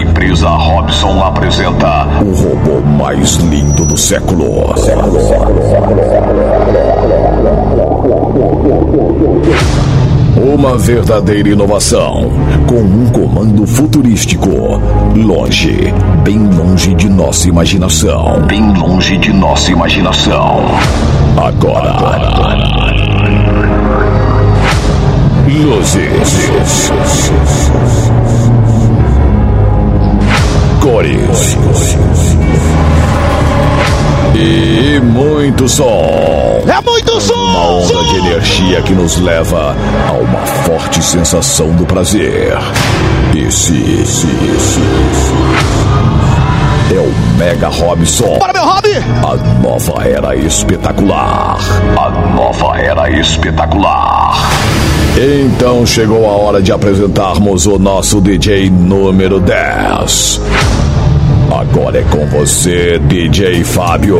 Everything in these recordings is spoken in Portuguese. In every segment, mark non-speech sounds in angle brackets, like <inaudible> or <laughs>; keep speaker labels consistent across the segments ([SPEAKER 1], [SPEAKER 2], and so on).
[SPEAKER 1] Empresa Robson apresenta
[SPEAKER 2] o robô mais lindo do século. Uma verdadeira inovação, com um comando futurístico, longe, bem longe de nossa imaginação.
[SPEAKER 1] Bem longe de nossa imaginação.
[SPEAKER 2] Agora. Agora. Luzes. Cores. E muito som.
[SPEAKER 3] É muito som!
[SPEAKER 2] Uma onda
[SPEAKER 3] som.
[SPEAKER 2] de energia que nos leva a uma forte sensação do prazer. Esse, esse, esse, é o Mega Robson.
[SPEAKER 3] Bora, meu hobby!
[SPEAKER 2] A nova era espetacular.
[SPEAKER 1] A nova era espetacular.
[SPEAKER 2] Então chegou a hora de apresentarmos o nosso DJ número 10. Agora é com você, DJ Fábio.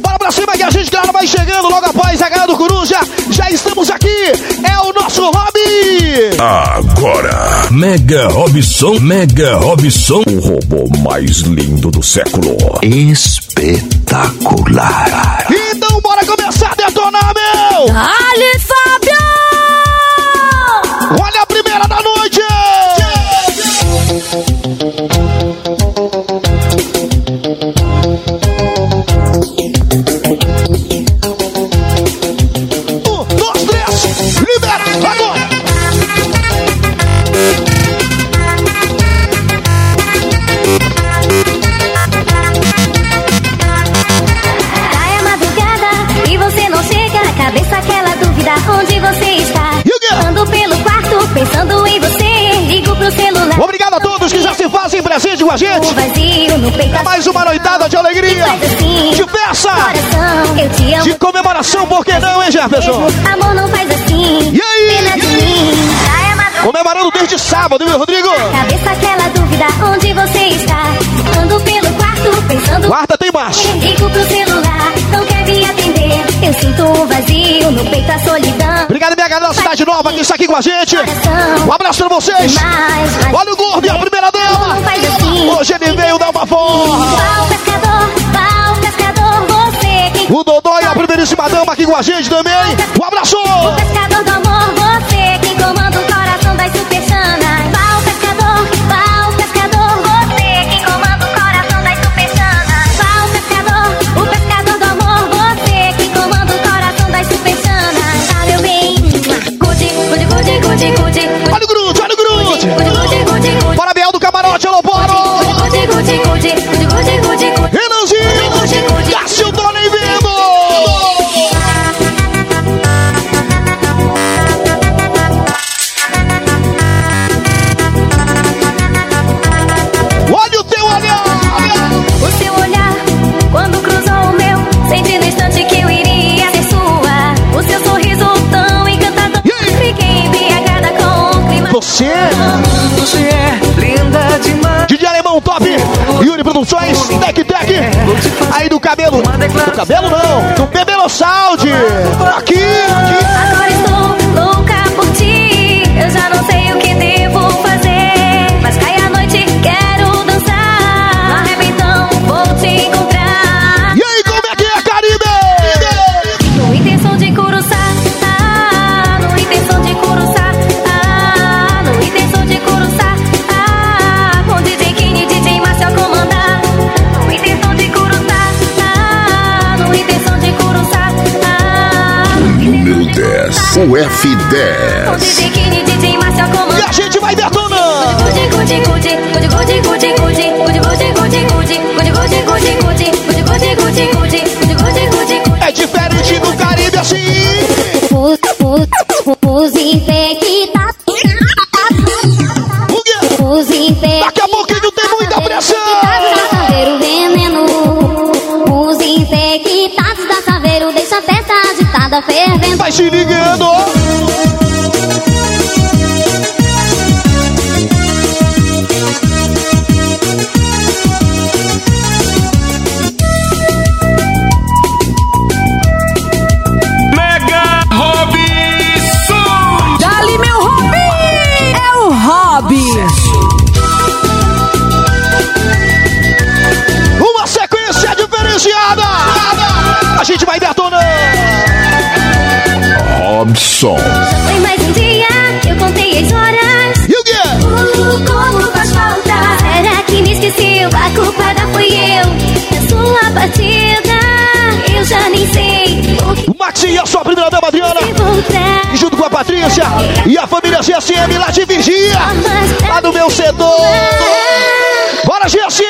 [SPEAKER 3] Bora pra cima que a gente, galera, vai chegando logo após a galera do Coruja. Já estamos aqui, é o nosso hobby!
[SPEAKER 2] Agora,
[SPEAKER 4] Mega Robson, Mega Robson,
[SPEAKER 2] o robô mais lindo do século.
[SPEAKER 4] espetacular.
[SPEAKER 3] Então bora começar a detonar, meu!
[SPEAKER 5] Dale, Fábio!
[SPEAKER 3] Presente com a gente! É mais uma noitada de alegria!
[SPEAKER 5] Assim,
[SPEAKER 3] De festa!
[SPEAKER 5] coração.
[SPEAKER 3] De comemoração, por que não, hein, Jefferson?
[SPEAKER 5] Amor não faz assim.
[SPEAKER 3] E aí?
[SPEAKER 5] Madrugada.
[SPEAKER 3] Comemorando desde sábado, viu, Rodrigo?
[SPEAKER 5] Cabeça aquela dúvida, onde você está? Ando pelo quarto, pensando.
[SPEAKER 3] Quarta tem mais!
[SPEAKER 5] Ligo pro celular, não quer me atender. Eu sinto um vazio no peito, a solidão.
[SPEAKER 3] Obrigado, minha galera da Cidade Nova que está aqui com a gente! Um abraço pra vocês! Olha o gordo e a Hoje ele veio dar uma forra!
[SPEAKER 5] Pau pescador, pau pescador, você quem.
[SPEAKER 3] O Dodô e a primeiríssima dama aqui com a gente também! Um abraço!
[SPEAKER 5] O pescador
[SPEAKER 3] cabelo, do cabelo não, do Bebelo Saúde,
[SPEAKER 5] the fair.
[SPEAKER 3] E
[SPEAKER 5] a
[SPEAKER 3] família GSM lá de Vigia. Lá do meu setor. Bora, GSM!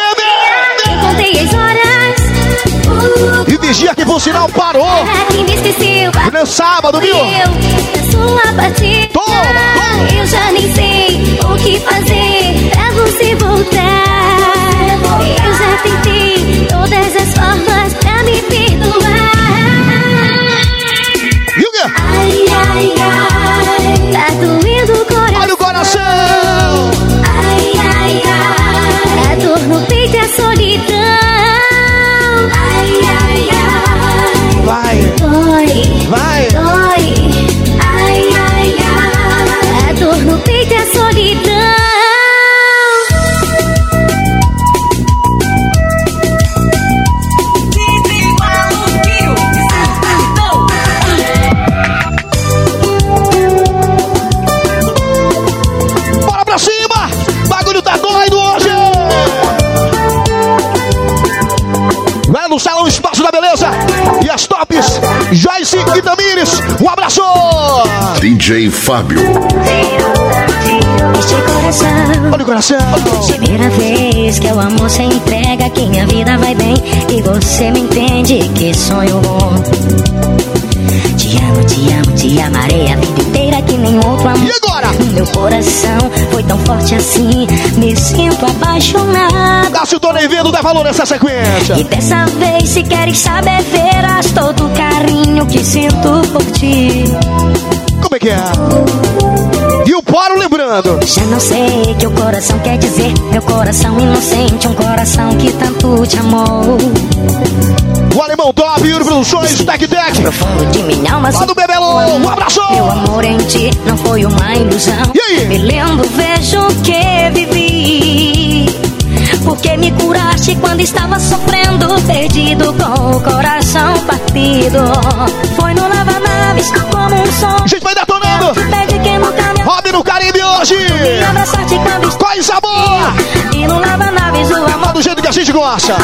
[SPEAKER 6] Contei as horas.
[SPEAKER 3] E Vigia que por sinal parou. No sábado, viu? Toma.
[SPEAKER 6] eu já nem sei o que fazer pra você voltar. Eu já tentei
[SPEAKER 1] DJ Fábio.
[SPEAKER 6] Este coração.
[SPEAKER 3] Olha o coração!
[SPEAKER 6] Primeira vez que o amor se entrega, que minha vida vai bem e você me entende, que sonho bom. Te amo, te amo, te amarei a vida inteira que nem outro amor.
[SPEAKER 3] E agora?
[SPEAKER 6] Meu coração foi tão forte assim, me sinto apaixonada.
[SPEAKER 3] Dácio Tony Vendo dá valor nessa sequência.
[SPEAKER 6] E dessa vez, se queres saber, verás todo o carinho que sinto por ti.
[SPEAKER 3] Como é que é? E o Poro lembrando.
[SPEAKER 6] Já não sei o que o coração quer dizer. Meu coração inocente, um coração que tanto te amou.
[SPEAKER 3] O Alemão Top, Yuri Produções, Tech Deck.
[SPEAKER 6] Profundo de minha alma,
[SPEAKER 3] Lá do Bebelô, um abraço!
[SPEAKER 6] Meu amor em ti não foi uma ilusão.
[SPEAKER 3] E aí?
[SPEAKER 6] Me lembro, vejo o que vivi. Porque me curaste quando estava sofrendo, perdido com o coração partido. Foi no lava-naves como um som.
[SPEAKER 3] Gente, vai detonando! No Caribe hoje!
[SPEAKER 6] me.
[SPEAKER 3] Coisa boa!
[SPEAKER 6] E no lava-naves o
[SPEAKER 3] Tá
[SPEAKER 6] amor.
[SPEAKER 3] do jeito que a gente gosta!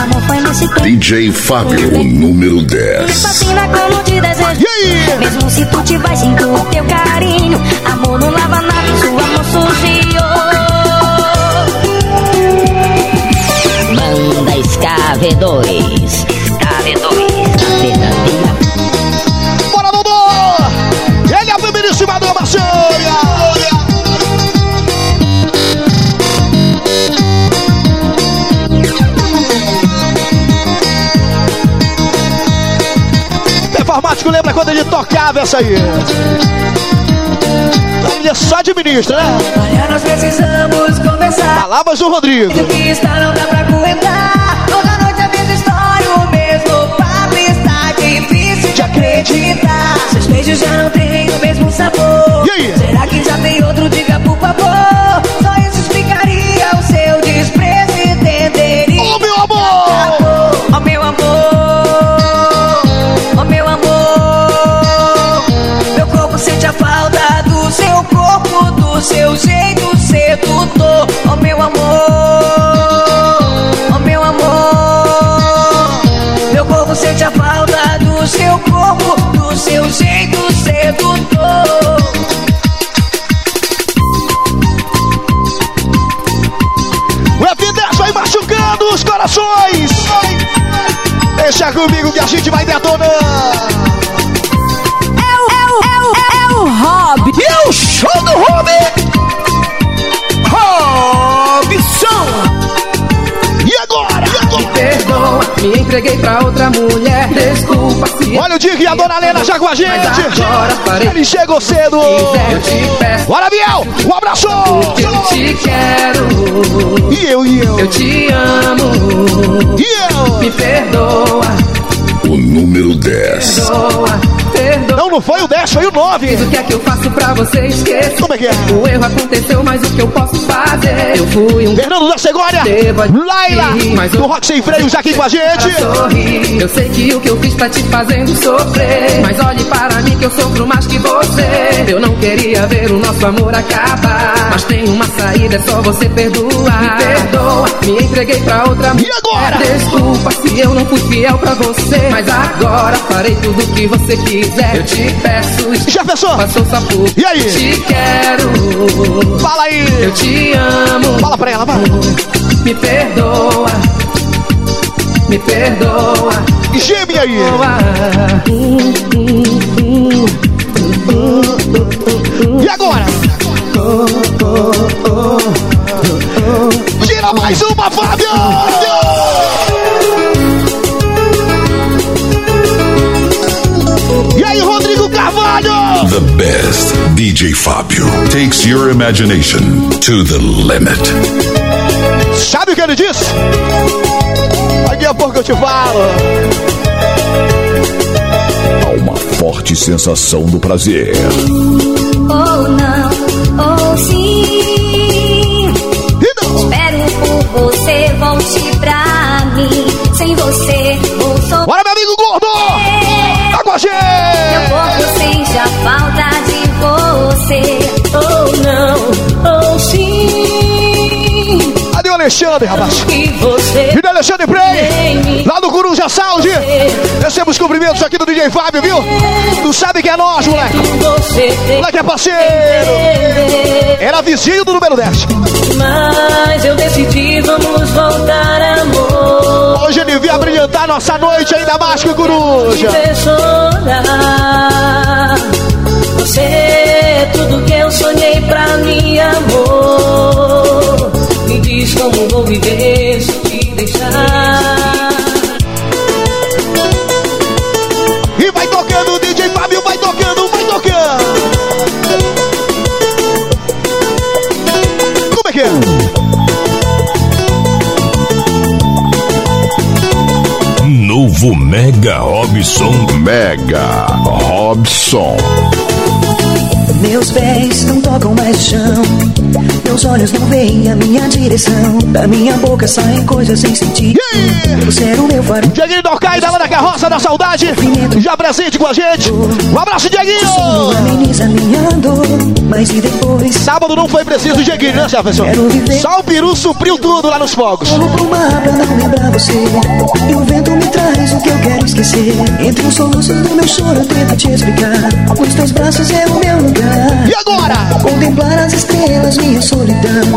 [SPEAKER 1] DJ Fábio, o número
[SPEAKER 6] Me
[SPEAKER 1] 10.
[SPEAKER 6] fascina como te desejo.
[SPEAKER 3] E aí?
[SPEAKER 6] Mesmo se tu te vais, sinto o teu carinho. Amor não lava naves, o amor surgiu. Manda SKV2. SKV2. Verdadeira.
[SPEAKER 3] Quando ele tocava essa aí? Ele é só administra, né?
[SPEAKER 7] Olha, nós precisamos conversar.
[SPEAKER 3] Palavras do Rodrigo.
[SPEAKER 7] O que está não dá pra aguentar. Toda noite a mesma história, o mesmo papo está difícil de acreditar. Seus beijos já não têm o mesmo sabor.
[SPEAKER 3] E aí?
[SPEAKER 7] Será que já tem outro? Diga por favor. Seu jeito sedutor. Oh meu amor, oh meu amor, meu corpo sente a falta do seu corpo, do seu jeito sedutor.
[SPEAKER 3] O F10 vai machucando os corações! Deixa comigo que a gente vai detonando!
[SPEAKER 8] É o Rob.
[SPEAKER 3] E o show do Ruby!
[SPEAKER 7] Entreguei pra outra mulher. Desculpa se
[SPEAKER 3] Olha o Dick e a Dona Lena já com a gente! Ele chegou cedo! Bora, Biel! Um abraço!
[SPEAKER 7] Eu te quero,
[SPEAKER 3] E eu, e eu?
[SPEAKER 7] eu te amo.
[SPEAKER 3] E eu?
[SPEAKER 7] Me perdoa,
[SPEAKER 1] O número 10.
[SPEAKER 7] perdoa, perdoa.
[SPEAKER 3] Não, não foi o 10, foi o 9.
[SPEAKER 9] O que é que eu faço pra você esquecer?
[SPEAKER 3] Como é que é?
[SPEAKER 9] O erro aconteceu, mas o que eu posso fazer? Eu fui um
[SPEAKER 3] Fernando da Segória, Laila,
[SPEAKER 9] Mas
[SPEAKER 3] do
[SPEAKER 9] eu-
[SPEAKER 3] Rock Sem Freios aqui com a gente.
[SPEAKER 9] Sorrir. Eu sei que o que eu fiz tá te fazendo sofrer. Mas olhe para mim que eu sofro mais que você. Eu não queria ver o nosso amor acabar. Mas tem uma saída, é só você perdoar. Me perdoa, me entreguei pra outra
[SPEAKER 3] E agora?
[SPEAKER 9] Desculpa se eu não fui fiel pra você. Mas agora farei tudo o que você quiser. Eu te peço,
[SPEAKER 3] Já pensou?
[SPEAKER 9] por
[SPEAKER 3] E aí?
[SPEAKER 9] Te quero,
[SPEAKER 3] Fala aí.
[SPEAKER 9] eu te amo.
[SPEAKER 3] Fala pra ela, vai.
[SPEAKER 9] Me perdoa, me perdoa.
[SPEAKER 3] Geme aí. E agora? Tira mais uma, Fábio!
[SPEAKER 4] Best DJ Fábio takes your imagination to the limit.
[SPEAKER 3] Sabe o que ele disse? Daqui a pouco eu te falo.
[SPEAKER 2] Há uma forte sensação do prazer.
[SPEAKER 6] Ou não, ou sim.
[SPEAKER 3] E não.
[SPEAKER 6] Espero por você, volte pra mim. Sem você, vou sofrer.
[SPEAKER 3] Bora, meu amigo gordo! Tá com a
[SPEAKER 6] Meu
[SPEAKER 3] gente!
[SPEAKER 6] corpo sente a falta de
[SPEAKER 3] Alexandre, rapaz?
[SPEAKER 6] E
[SPEAKER 3] Filho Alexandre Prey, lá do Coruja Saúde. Receba os cumprimentos aqui do DJ Fábio, viu? Tu sabe que é nós, moleque. Moleque é parceiro. Era vizinho do número 10.
[SPEAKER 6] Mas eu decidi, vamos voltar, amor.
[SPEAKER 3] Hoje ele veio abrilhantar nossa noite ainda mais que o Coruja.
[SPEAKER 6] Você é tudo que eu sonhei pra mim, amor. Diz como vou viver se te deixar.
[SPEAKER 3] E vai tocando, DJ Fábio vai tocando, vai tocando. Como é que é?
[SPEAKER 4] Novo Mega Robson.
[SPEAKER 2] Mega Robson.
[SPEAKER 10] Meus pés não tocam mais chão. Meus olhos não veem a minha direção. Da minha boca saem coisas sem sentido.
[SPEAKER 3] Yeah!
[SPEAKER 10] Você era o meu farol.
[SPEAKER 3] Dieguinho Dorcai, da da carroça da saudade. Já presente com a gente. Um abraço, Dieguinho.
[SPEAKER 10] Ameniza minha dor. Mas e depois?
[SPEAKER 3] Sábado não foi preciso, Dieguinho, né, Jefferson? Só o peru supriu tudo lá nos fogos.
[SPEAKER 10] Vou pro mar pra não lembrar você. E o vento me traz o que eu quero esquecer. Entre os soluços do meu choro eu tento te explicar. Os teus braços é o meu lugar.
[SPEAKER 3] E agora?
[SPEAKER 10] Contemplar as estrelas, minha solidão.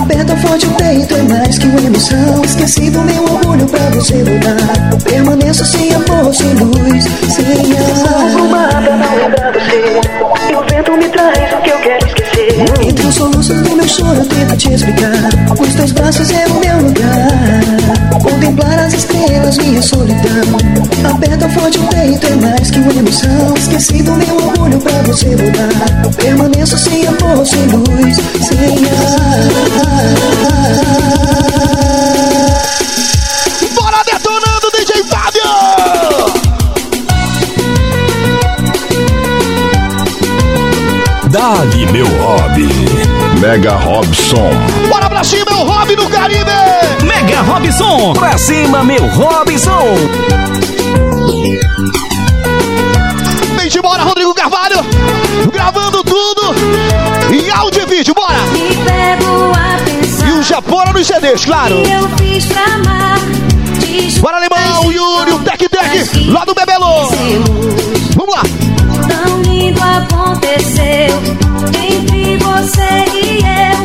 [SPEAKER 10] Aperta forte o peito, é mais que uma emoção. Esqueci do meu orgulho pra você voltar. Permaneço sem amor, sem luz, sem ar. Pro mar pra não lembrar você. E o vento me traz o que eu quero esquecer. Entre os soluços do meu choro, eu tento te explicar. Os teus braços é o meu lugar. Contemplar as estrelas, minha solidão. Aperta forte o peito, é mais que uma emoção. Esqueci do meu pra você voltar. Permaneço sem amor, sem luz, sem ar.
[SPEAKER 3] Bora detonando, DJ Fábio!
[SPEAKER 4] Dali, meu hobby.
[SPEAKER 2] Mega Robson.
[SPEAKER 3] Bora pra cima, é o Hobby do Caribe!
[SPEAKER 11] Mega Robson, pra cima, meu Robson.
[SPEAKER 3] Vem de bora, tudo em áudio e vídeo, bora! E o Japona nos CDs, claro!
[SPEAKER 6] amar.
[SPEAKER 3] Bora, Alemão, o Yuri, o Tec Tec, lá do Bebelô! Vamos lá!
[SPEAKER 6] Tão lindo aconteceu entre você e eu.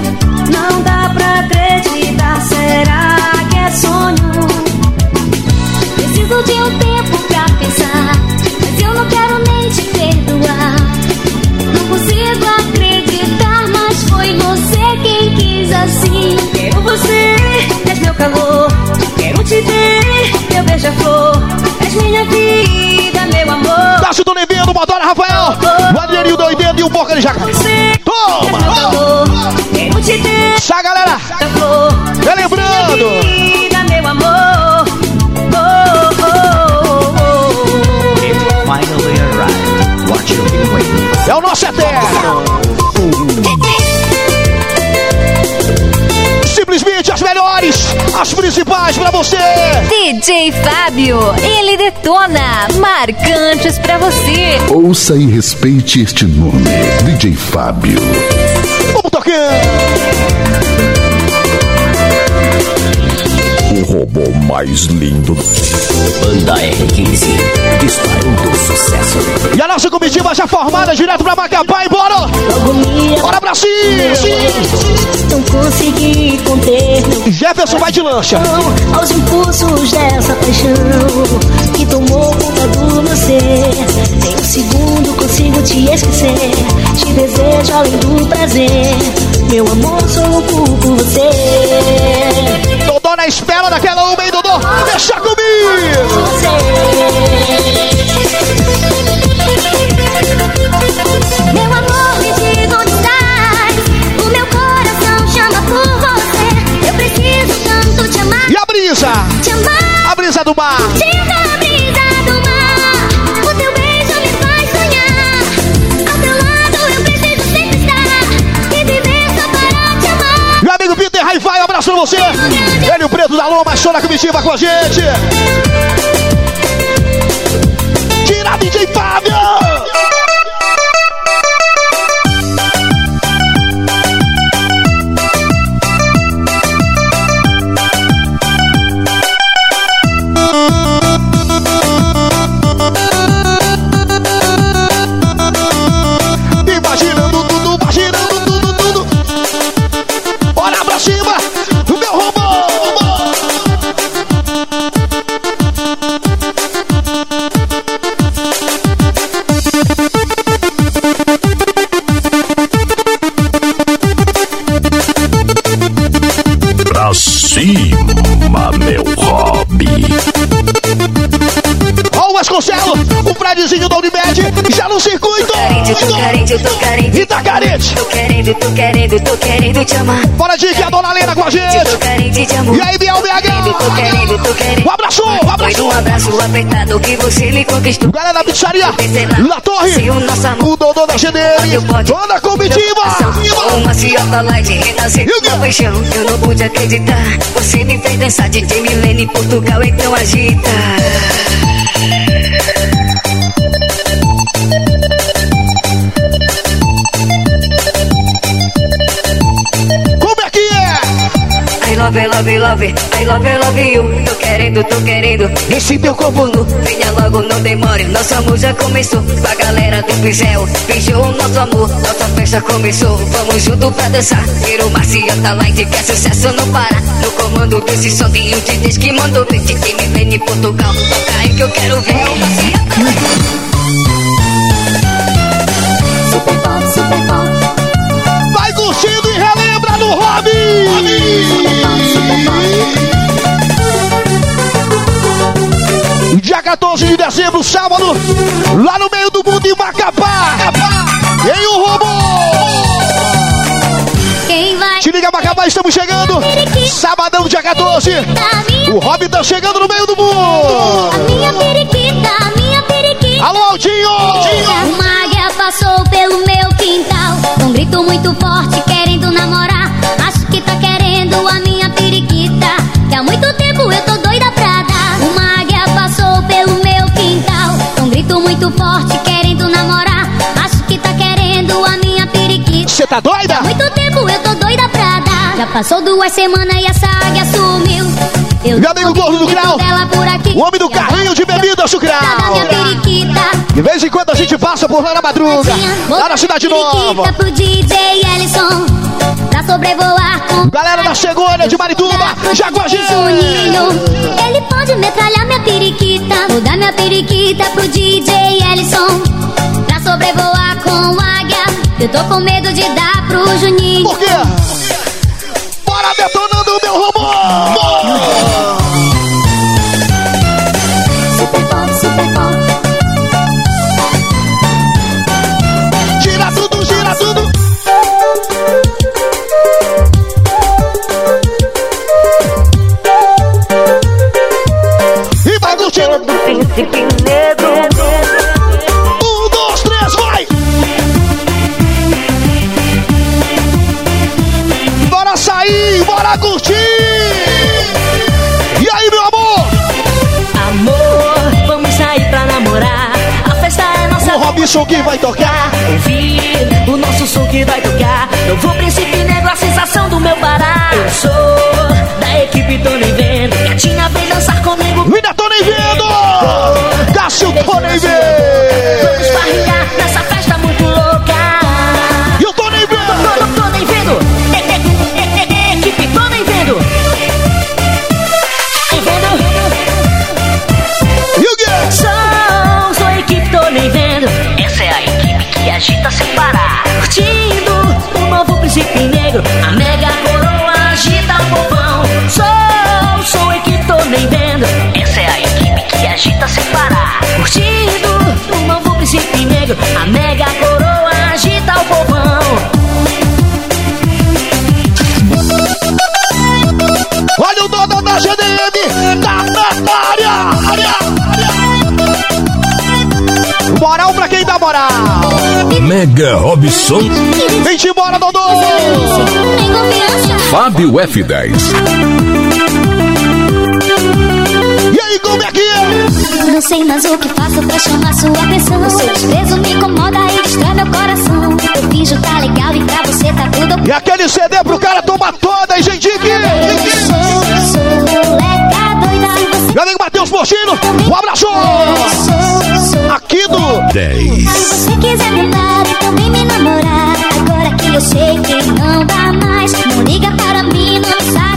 [SPEAKER 6] Não dá pra acreditar, será que é sonho? Preciso de um tempo assim. Quero você, és meu calor. Quero te ter, meu beija-flor. És minha vida, meu amor.
[SPEAKER 3] Tássio do Nevinho, do Motora Rafael, o Adrianinho doidendo e o Boca de Jaca. Toma!
[SPEAKER 6] calor. Quero te ter,
[SPEAKER 3] Essa galera,
[SPEAKER 6] beija-flor.
[SPEAKER 3] relembrando!
[SPEAKER 6] Vida, meu amor. Oh, oh, oh, oh.
[SPEAKER 11] It finally arrived. What
[SPEAKER 3] marcantes pra você.
[SPEAKER 12] DJ Fábio, ele detona marcantes pra você.
[SPEAKER 4] Ouça e respeite este nome, DJ Fábio.
[SPEAKER 3] Vamos tocando.
[SPEAKER 2] Robô mais lindo.
[SPEAKER 11] Banda R15, disparando sucesso.
[SPEAKER 3] E a nossa comitiva já formada direto pra Macapá e bora. Bora pra cima.
[SPEAKER 10] Não consegui conter
[SPEAKER 3] Jefferson vai de lancha.
[SPEAKER 10] aos impulsos dessa paixão que tomou conta do meu ser. Nem um segundo consigo te esquecer. Te desejo além do prazer. Meu amor, sou louco por você.
[SPEAKER 3] Na espera daquela uma, hein, Dodô? Deixa comigo.
[SPEAKER 5] Meu amor, me diga onde estás. O meu coração chama por você. Eu preciso tanto te amar.
[SPEAKER 3] E a brisa?
[SPEAKER 5] Te amar.
[SPEAKER 3] A brisa do mar.
[SPEAKER 5] Sinta a brisa do mar. O teu beijo me faz sonhar. Ao teu lado eu preciso sempre estar. E viver só para te amar.
[SPEAKER 3] Meu amigo Peter Hi-Fi, um abraço pra você. Ele, o preto da loma, show com a gente. Tira DJ Fábio. O prédiozinho da Unimed, já no circuito.
[SPEAKER 6] Carente, tô carente, tô carente.
[SPEAKER 3] E tá carente.
[SPEAKER 6] Tô querendo, tô querendo, tô querendo te amar.
[SPEAKER 3] Bora de que a dona Lena com a
[SPEAKER 6] Tô
[SPEAKER 3] gente.
[SPEAKER 6] carente de amor.
[SPEAKER 3] E aí, Biel
[SPEAKER 6] Tô
[SPEAKER 3] BH.
[SPEAKER 6] querendo, tô querendo.
[SPEAKER 3] Um abraço, um
[SPEAKER 6] Foi
[SPEAKER 3] abraço.
[SPEAKER 6] num abraço apertado que você me conquistou.
[SPEAKER 3] Galera da pizzaria, La Torre,
[SPEAKER 6] o
[SPEAKER 3] o Dodô da GDM, toda a comitiva.
[SPEAKER 6] Uma ciota light renascer na paixão Eu não pude acreditar Você me fez dançar de Milene em Portugal Então agita love, love, love, I love, I love you. Tô querendo, tô querendo. Esse teu corpo nu. Venha logo, não demore. Nosso amor já começou. Com a galera do Pizel Beijou o nosso amor. Nossa festa começou. Vamos junto pra dançar. Virou uma ciota light Que é sucesso não para. No comando desse som Tem um DJ que mandou. De Milene em Portugal Toca aí que eu quero ver Uma ciota
[SPEAKER 5] Super
[SPEAKER 3] Dia 14 de dezembro, sábado, lá no meio do mundo em Macapá. Em o robô.
[SPEAKER 5] Quem vai
[SPEAKER 3] Te liga, Macapá, estamos chegando. Sabadão, dia 14.
[SPEAKER 5] dar minha,
[SPEAKER 3] O hobby tá chegando no meio do mundo.
[SPEAKER 5] minha periquita, minha periquita?
[SPEAKER 3] Alô, Aldinho.
[SPEAKER 5] Uma águia passou pelo meu quintal um grito muito forte querendo namorar a minha periquita Que há muito tempo eu tô doida pra dar Uma águia passou pelo meu quintal um grito muito forte querendo namorar Acho que tá querendo a minha periquita
[SPEAKER 3] Você tá doida?
[SPEAKER 5] Há muito tempo eu tô doida pra dar Já passou duas semanas e essa águia sumiu Eu
[SPEAKER 3] Meu amigo gordo do grau. O homem do carrinho de bebida,
[SPEAKER 5] Da
[SPEAKER 3] Chucral. De vez em quando a gente passa por lá na madruga, lá na Cidade Nova.
[SPEAKER 5] Pro DJ Ellison Pra sobrevoar com
[SPEAKER 3] Galera da de Marituba.
[SPEAKER 5] Juninho Ele pode metralhar minha periquita Vou dar minha periquita pro DJ Ellison Pra sobrevoar com águia Eu tô com medo de dar pro Juninho
[SPEAKER 3] Por quê? Bora detonando o meu robô! curtir! E aí, meu
[SPEAKER 6] amor? Amor,
[SPEAKER 3] vamos sair pra namorar. A festa é nossa. O Robson que vai tocar.
[SPEAKER 6] Ouvir o nosso som que vai tocar. Eu vou príncipe negro, a sensação do meu Pará. Eu sou da equipe Tô Nem Vendo. Gatinha, vem dançar comigo.
[SPEAKER 3] Ainda Tô Nem Vendo! Cássio Tô Nem Vendo!
[SPEAKER 6] Vamos barrigar nessa Príncipe negro, a mega coroa agita o povão. Sou, sou e que tô nem vendo. Essa é a equipe que agita sem parar. Curtindo o novo príncipe negro, a mega coroa agita o povão.
[SPEAKER 3] Olha o dono da GDM, da Natália! Moral pra quem dá moral!
[SPEAKER 2] Mega Robson.
[SPEAKER 3] 21 Bora, Dodô!
[SPEAKER 2] Fábio F10.
[SPEAKER 3] E aí, como é que é?
[SPEAKER 5] Não sei mais o que faço pra chamar sua atenção. Seu desprezo me incomoda e destrói meu coração. Eu finjo tá legal e pra você tá tudo.
[SPEAKER 3] E aquele CD pro cara tomar toda, hein, gente?
[SPEAKER 5] Que...
[SPEAKER 3] Meu amigo Matheus Portino, um abraço! Aqui do
[SPEAKER 2] 10.
[SPEAKER 5] Se você quiser me dar também me namorar eu sei que não dá mais. Não liga para mim, não me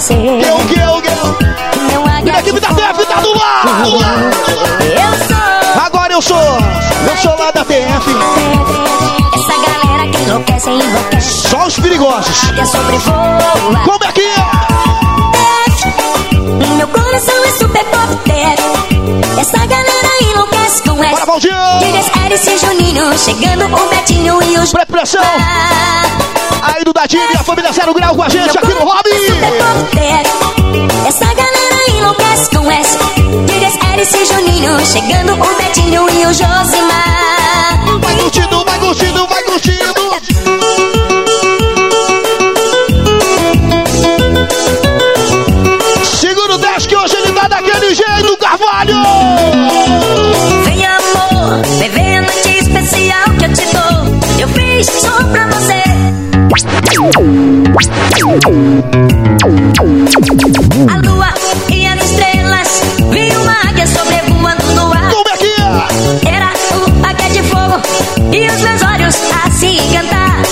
[SPEAKER 5] você Que
[SPEAKER 3] o que, o que?
[SPEAKER 5] Meu
[SPEAKER 3] Minha
[SPEAKER 5] águia
[SPEAKER 3] equipe da TF tá do lado!
[SPEAKER 5] Eu sou
[SPEAKER 3] Agora eu sou, eu sou lá da TF.
[SPEAKER 5] Essa galera que enlouquece, enlouquece
[SPEAKER 3] Só os perigosos. Como é que é?
[SPEAKER 5] Meu coração é super pop tech. Essa galera enlouquece com
[SPEAKER 3] Bora,
[SPEAKER 5] essa
[SPEAKER 3] Valdir!
[SPEAKER 5] Digas Erice e Juninho Chegando o Betinho e os
[SPEAKER 3] Pressão! Aí do Dadinho e a família Zero Grau com a gente aqui no Hobby!
[SPEAKER 5] Essa galera enlouquece com essa Digas Erice e Juninho Chegando o Betinho e o Josimar
[SPEAKER 3] Vai curtindo, vai curtindo, vai curtindo! Segura o 10 que hoje ele tá daquele jeito, Carvalho!
[SPEAKER 6] Vem amor, bebê a noite especial que eu te dou. Eu fiz só pra você. A lua e as estrelas, vi uma águia sobrevoando no ar.
[SPEAKER 3] Como é que é?
[SPEAKER 6] Era o águia de fogo e os meus olhos a se encantar.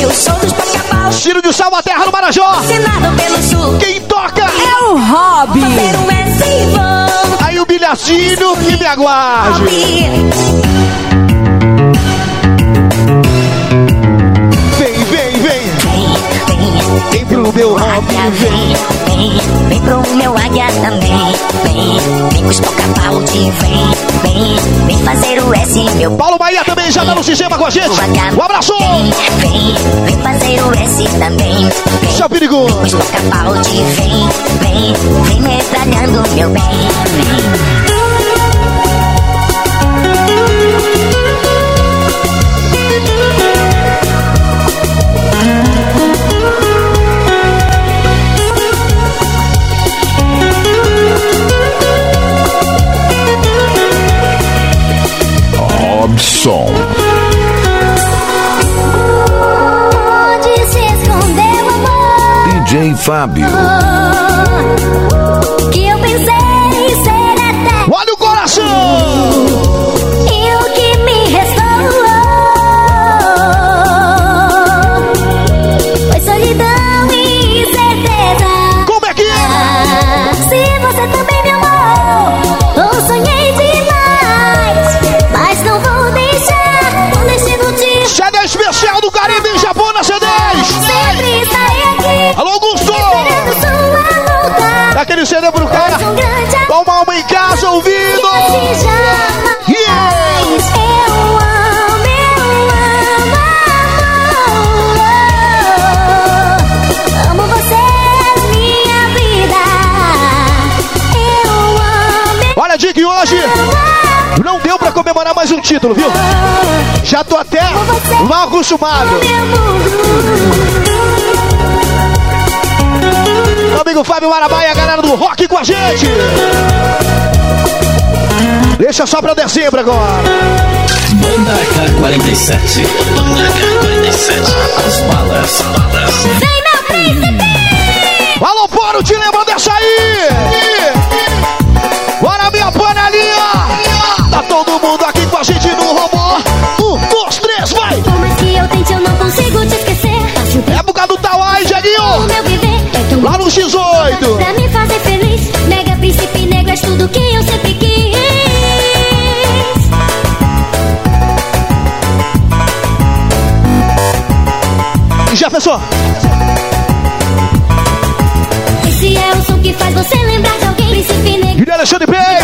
[SPEAKER 6] Eu sou dos Pacapaus,
[SPEAKER 3] Tiro de salva terra no Marajó!
[SPEAKER 6] assinado pelo sul.
[SPEAKER 3] Quem toca?
[SPEAKER 13] É o Rob.
[SPEAKER 3] Aí o bilhacinho que me aguarde! Pro meu hobby, vem!
[SPEAKER 6] Vem, vem pro meu águia também. Vem, vem pau de vem, vem, vem fazer o S, meu
[SPEAKER 3] Paulo Bahia também já tá no sistema com a gente! Um abraço!
[SPEAKER 6] Vem, vem, vem fazer o S também. Vem,
[SPEAKER 3] Seu perigo!
[SPEAKER 6] com os pau de vem, vem, vem metralhando meu bem. Vem.
[SPEAKER 2] DJ
[SPEAKER 3] título, viu? Já tô até mal acostumado.
[SPEAKER 5] meu
[SPEAKER 3] amigo Fábio Marabá e a galera do rock com a gente. Deixa só pra dezembro agora.
[SPEAKER 11] Banda K47. Banda K47. As balas.
[SPEAKER 5] Vem, meu príncipe.
[SPEAKER 3] Alô, Poro, te lembra dessa aí? No X8!
[SPEAKER 5] Pra me fazer feliz, mega príncipe negro és tudo que eu sempre quis.
[SPEAKER 3] Já pensou?
[SPEAKER 5] Esse é o som que faz você lembrar de alguém. Príncipe negro.
[SPEAKER 3] E Alexandre Play,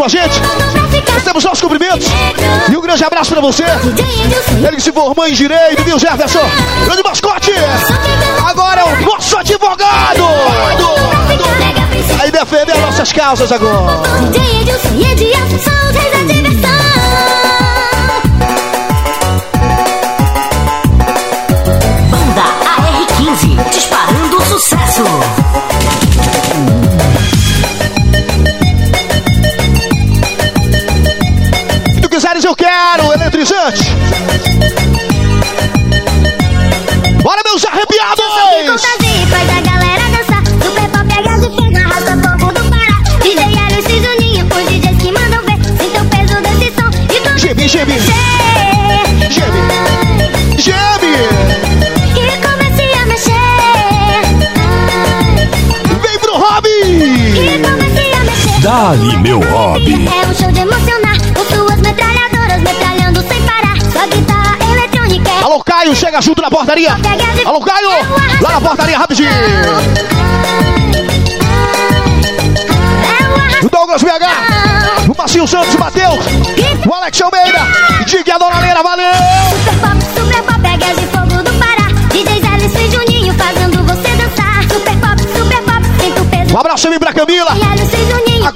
[SPEAKER 3] com a gente. temos nossos cumprimentos. E um grande abraço pra você. Ele se formou em Direito, viu, Jefferson? Grande Mascote! Agora é o nosso advogado! Aí defender nossas causas agora.
[SPEAKER 14] Banda AR15, disparando sucesso.
[SPEAKER 11] Dá-lhe, meu hobby.
[SPEAKER 5] É um show de emocionar. Com suas metralhadoras metralhando sem parar. Sua guitarra eletrônica é
[SPEAKER 3] Alô, Caio, chega junto na portaria. Alô, Caio, lá na portaria, rapidinho. O Douglas BH, o Marcinho Santos, o Matheus, o Alex Almeida, Diga a Dona Leira, valeu!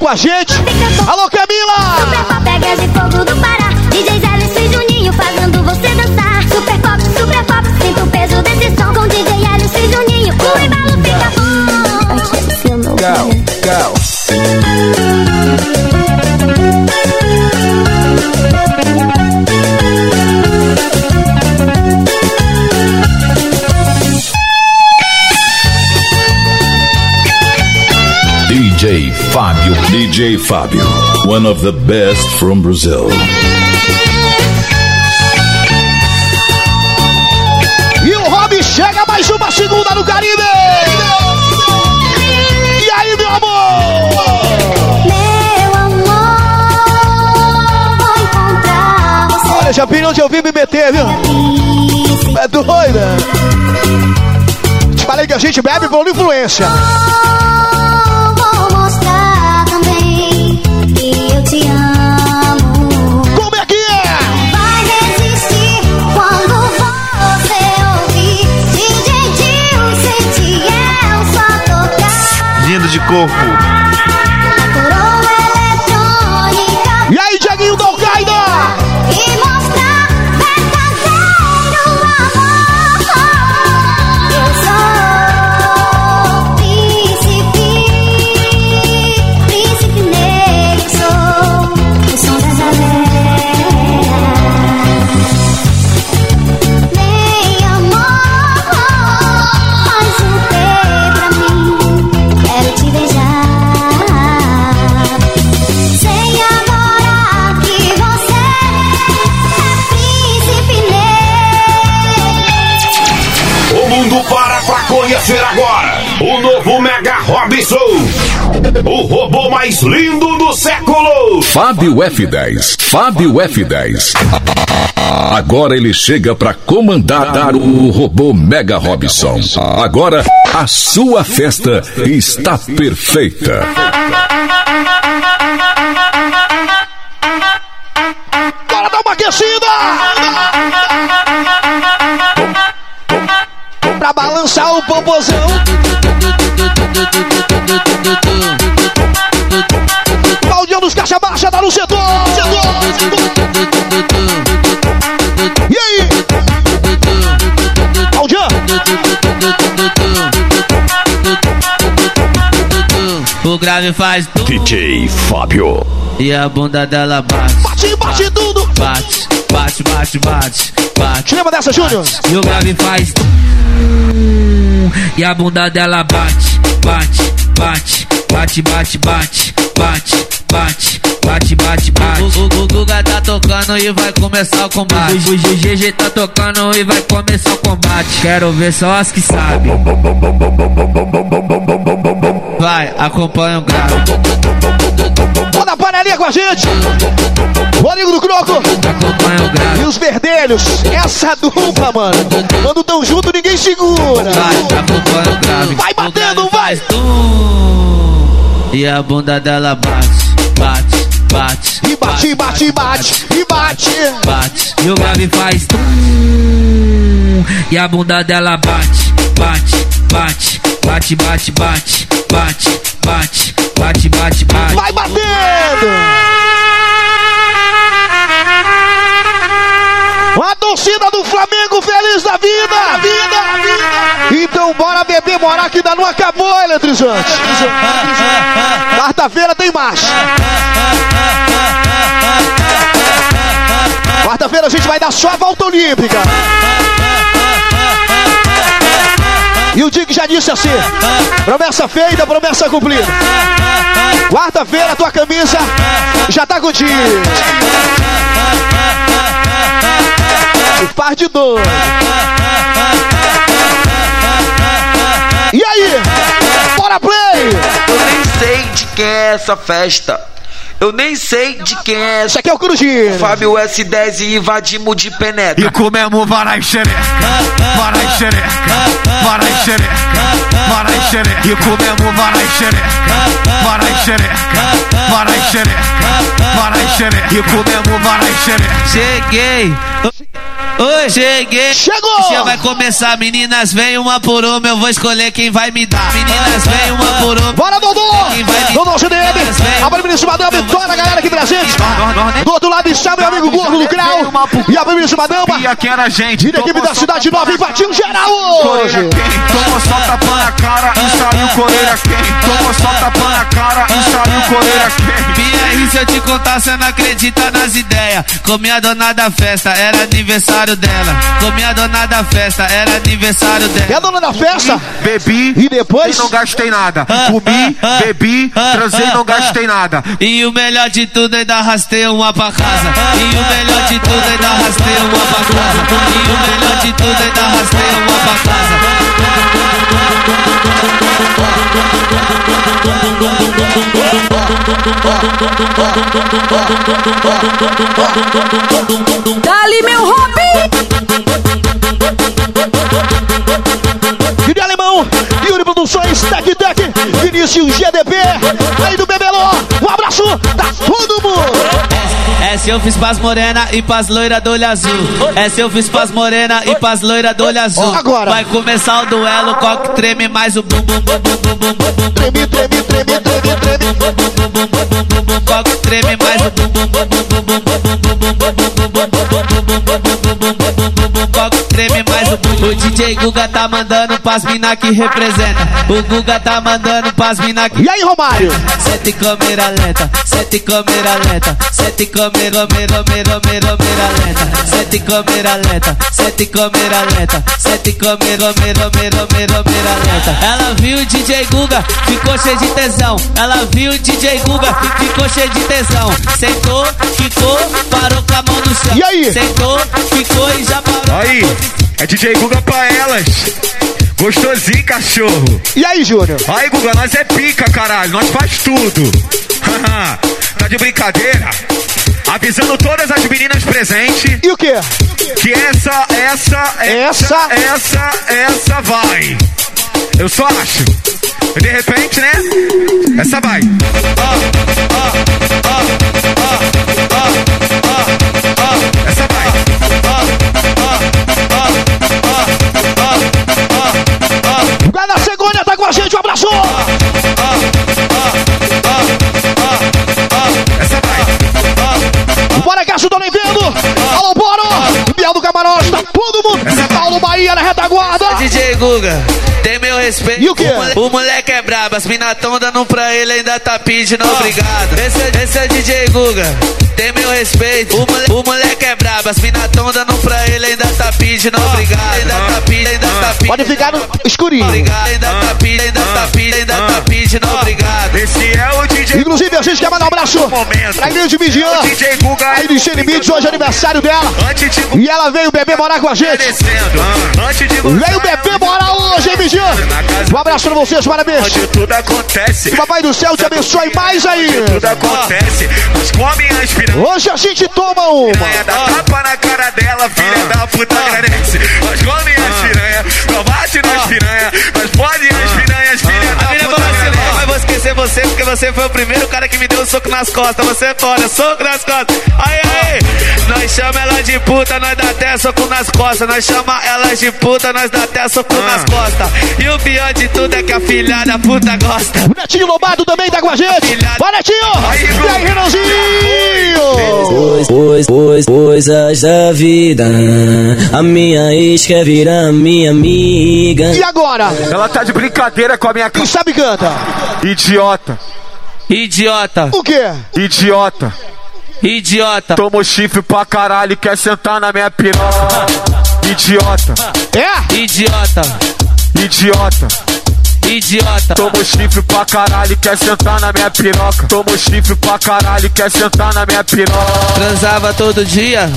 [SPEAKER 3] Com a gente. Alô,
[SPEAKER 5] Super
[SPEAKER 3] Camila!
[SPEAKER 5] pop, é gás de fogo do Pará. DJs Alice e Juninho fazendo você dançar. Super pop, super pop, sinta o peso desse som. Com DJ Alice e Juninho, o embalo fica bom. I can't feel no
[SPEAKER 4] Fábio. DJ Fábio. One of the best from Brazil.
[SPEAKER 3] E o Rob chega mais uma segunda no Caribe! E aí, meu amor?
[SPEAKER 5] Meu amor, encontrar você.
[SPEAKER 3] Olha, já pirou de ouvir me meter, viu? É doida? Te falei que a gente bebe por influência.
[SPEAKER 5] Vou
[SPEAKER 15] de corpo.
[SPEAKER 3] E aí, Dieguinho da Al-Qaeda?
[SPEAKER 15] Robson. O robô mais lindo do século.
[SPEAKER 4] Fábio F10. Fábio F10. Agora ele chega para comandar o robô Mega Robson. Agora a sua festa está perfeita.
[SPEAKER 3] Bora dar uma aquecida! Pra balançar o popozão. Claudião dos Caixa Baixa tá no setor. setor. E aí? Claudião?
[SPEAKER 16] O grave faz tu
[SPEAKER 2] DJ Fábio.
[SPEAKER 16] e a bunda dela bate.
[SPEAKER 3] Bate, bate tudo.
[SPEAKER 16] Bate, bate, bate, bate, bate.
[SPEAKER 3] Te lembra dessa, Júnior?
[SPEAKER 16] E o grave faz e a bunda dela bate, bate, bate, bate, bate, bate, bate, bate. Bate, bate, bate. O, o, o Guga tá tocando e vai começar o combate. O, o, GG tá tocando e vai começar o combate. Quero ver só as que sabem. Vai, acompanha o gráfico.
[SPEAKER 3] Roda a panelinha com a gente. O amigo do Croco. E os verdelhos. Essa dupla, mano. Quando tão junto, ninguém segura.
[SPEAKER 16] Vai,
[SPEAKER 3] batendo, vai.
[SPEAKER 16] E a bunda dela bate, bate, bate.
[SPEAKER 3] E bate, bate, bate. E bate.
[SPEAKER 16] bate. E o grave faz tum. E a bunda dela bate, bate, bate, bate, bate, bate, bate, bate, bate, bate, bate.
[SPEAKER 3] Vai batendo. A torcida do Flamengo feliz da vida. vida, vida. Então bora beber, bora que ainda não acabou, eletrizante. Quarta-feira tem mais. Quarta-feira a gente vai dar só a volta olímpica. E o Dick já disse assim: promessa feita, promessa cumprida. Quarta-feira tua camisa já tá contigo. O par de dois. E aí? Bora play!
[SPEAKER 17] Eu nem sei de quem é essa festa. Eu nem sei de quem é
[SPEAKER 3] Isso aqui é o Cruzino.
[SPEAKER 17] Fábio S10 e invadimos de penetra.
[SPEAKER 18] E comemos varai xereca, varai xereca, varai xereca, varai xereca. E comemos varai xereca, varai xereca, varai xereca, varai xereca. E comemos varai xereca.
[SPEAKER 16] Cheguei. Oi, cheguei.
[SPEAKER 3] Chegou.
[SPEAKER 16] Já vai começar, meninas, vem uma por uma, eu vou escolher quem vai me dar. Meninas, vem uma por uma.
[SPEAKER 3] Bora, Dodô! Dodô GDM, a Primeira Madama e toda a galera aqui presente. Do outro lado está meu amigo Gordo do Grau e a Primeira Madama.
[SPEAKER 18] E aqui era a gente.
[SPEAKER 3] E da equipe da Cidade Nova invadiu geral hoje.
[SPEAKER 18] Tomou só tapa na cara e saiu coreira quem? Tomou só tapa na cara e saiu coreira quem?
[SPEAKER 16] Minha se eu te contar, cê não acredita nas ideias. Comi a dona da festa, era aniversário dela. Comi a dona da festa, era aniversário dela.
[SPEAKER 3] É a dona da festa?
[SPEAKER 18] Bebi
[SPEAKER 3] E depois?
[SPEAKER 18] e não gastei nada. Comi, bebi, transei não gastei nada.
[SPEAKER 16] E o melhor de tudo ainda arrastei uma pra casa. E o melhor de tudo ainda arrastei uma pra casa. E o melhor de tudo ainda arrastei uma pra casa.
[SPEAKER 13] Dali, meu hobby!
[SPEAKER 3] Yuri Alemão, Yuri Produções, Tec Tec, Vinícius GDP, aí do Bebelô, um abraço da todo mundo!
[SPEAKER 16] Essa eu fiz pras morena e pras loira do olho azul. Essa eu fiz pras morena e pras loira do olho azul.
[SPEAKER 3] Agora.
[SPEAKER 16] Vai começar o duelo, coque treme mais o bum bum bum bum bum bum bum. bum
[SPEAKER 3] bum bum. Treme, treme, treme, treme,
[SPEAKER 16] treme. bum treme mais o bum bum bum bum bum bum bum bum bum bum bum bum. Qual que treme mais o bum? O DJ Guga tá mandando pras mina que representa. O Guga tá mandando pras mina que
[SPEAKER 3] E aí, Romário?
[SPEAKER 16] Sete câmera lenta, sete câmera lenta, sete câmera, câmera, câmera, câmera, lenta, sete câmera lenta, sete câmera lenta, sete câmera, câmera, câmera, câmera, câmera lenta. Ela viu o DJ Guga, ficou cheio de tesão. Ela viu o DJ Guga, ficou cheio de tesão. Sentou, ficou, parou com a mão no chão.
[SPEAKER 3] E aí?
[SPEAKER 16] Sentou, ficou e já parou.
[SPEAKER 18] Aí, é DJ Guga pra elas. Gostosinho, cachorro.
[SPEAKER 3] E aí, Júnior?
[SPEAKER 18] Aí, Guga, nós é pica, caralho. Nós faz tudo. <laughs> tá de brincadeira? Avisando todas as meninas presentes.
[SPEAKER 3] E o quê?
[SPEAKER 18] Que essa, essa, essa, essa, essa, essa vai. Eu só acho. De repente, né? Essa vai. Essa vai.
[SPEAKER 3] Retaguarda!
[SPEAKER 16] DJ Guga, respeito.
[SPEAKER 3] E o
[SPEAKER 16] moleque, o moleque é brabo, as mina tão dando pra ele, ainda tá pedindo obrigado. Esse, é- esse é DJ Guga, tem meu respeito. O moleque, o moleque é brabo, as mina tão dando pra ele, ainda tá pedindo obrigado. Ainda tá pedindo, ainda tá pedindo.
[SPEAKER 3] Pode ficar no escurinho.
[SPEAKER 16] Obrigado, ainda tá pedindo, ainda tá pedindo, ainda tá pedindo obrigado.
[SPEAKER 18] Esse é o DJ
[SPEAKER 3] Inclusive, a gente quer mandar um abraço pra Inês Vigian,
[SPEAKER 18] DJ Guga.
[SPEAKER 3] aí do Beats, hoje é aniversário dela.
[SPEAKER 18] De
[SPEAKER 3] E ela veio beber morar com a gente.
[SPEAKER 18] de
[SPEAKER 3] Veio beber morar hoje, hein, Vigian? Um abraço pra vocês, parabéns.
[SPEAKER 18] Onde tudo acontece.
[SPEAKER 3] Que Papai do céu te abençoe mais aí.
[SPEAKER 18] Tudo acontece. Mas come as piranhas.
[SPEAKER 3] Hoje a gente toma uma.
[SPEAKER 18] Dá tapa na cara dela, filha da puta agradece. Mas come as piranhas. Não bate nas piranhas. Mas pode as piranhas, filha da puta
[SPEAKER 16] Vacilão,
[SPEAKER 18] agradece.
[SPEAKER 16] mas vou esquecer você porque você foi o primeiro cara que me deu um soco nas costas. Você é foda, soco nas costas. Aí, aí, nós chama ela de puta, nós dá até soco nas costas. Nós chama ela de puta, nós dá até soco nas costas. E o pior de tudo é que a filha da puta gosta.
[SPEAKER 3] O Netinho Lobato também tá com a gente. Vai, Netinho! E aí, Renanzinho?
[SPEAKER 19] Pois, pois, pois, coisas da vida. A minha ex quer virar minha amiga.
[SPEAKER 3] E agora?
[SPEAKER 18] Ela tá de brincadeira com a minha
[SPEAKER 3] Quem sabe canta.
[SPEAKER 18] Idiota.
[SPEAKER 16] Idiota,
[SPEAKER 3] O quê?
[SPEAKER 18] Idiota.
[SPEAKER 16] idiota.
[SPEAKER 18] Tomou chifre pra caralho, quer sentar na minha piroca. Idiota.
[SPEAKER 3] É?
[SPEAKER 16] Idiota,
[SPEAKER 18] Idiota.
[SPEAKER 16] idiota.
[SPEAKER 18] Tomou chifre pra caralho, quer sentar na minha piroca. Tomou chifre pra caralho, quer sentar na minha piroca.
[SPEAKER 16] Transava todo dia.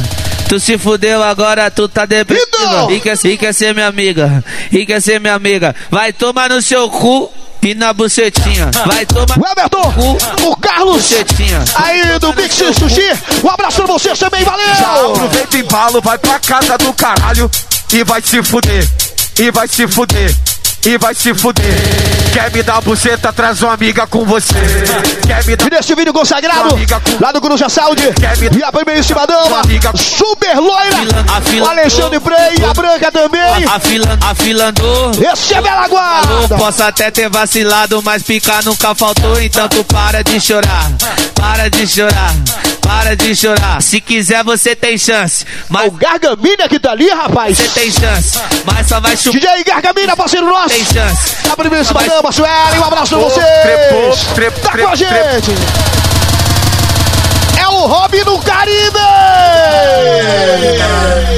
[SPEAKER 16] Tu se fudeu agora, tu tá.
[SPEAKER 3] Então.
[SPEAKER 16] E quer, e quer ser minha amiga. E quer ser minha amiga. Vai tomar no seu cu e na bucetinha. Vai tomar
[SPEAKER 3] O Everton, o Carlos,
[SPEAKER 16] bucetinha.
[SPEAKER 3] aí do Big Sis Sushi. Um abraço pra vocês também,
[SPEAKER 18] Já
[SPEAKER 3] valeu!
[SPEAKER 18] aproveita e embalo, vai pra casa do caralho e vai se fuder. E vai se fuder. E vai se fuder. Quer me dar buceta, traz uma amiga com você. Quer me dar
[SPEAKER 3] E nesse vídeo consagrado, lá do Coruja Saúde, e a primeiríssima dama, super loira,
[SPEAKER 16] A fila-
[SPEAKER 3] Alexandre Frei, a Branca também.
[SPEAKER 16] A fila, a fila.
[SPEAKER 3] Esse é Bela Guarda.
[SPEAKER 16] posso até ter vacilado, mas picar nunca faltou. Então tu para de chorar, para de chorar, para de chorar. Se quiser, você tem chance, mas
[SPEAKER 3] O Gargamina que tá ali, rapaz.
[SPEAKER 16] você tem chance, mas só vai chupar.
[SPEAKER 3] DJ Gargamina, parceiro nosso.
[SPEAKER 16] Tem chance.
[SPEAKER 3] A primeiríssima dama, Sueli, um abraço pra vocês.
[SPEAKER 18] trepou, trep-
[SPEAKER 3] tá com a gente. É o Hobby no Caribe.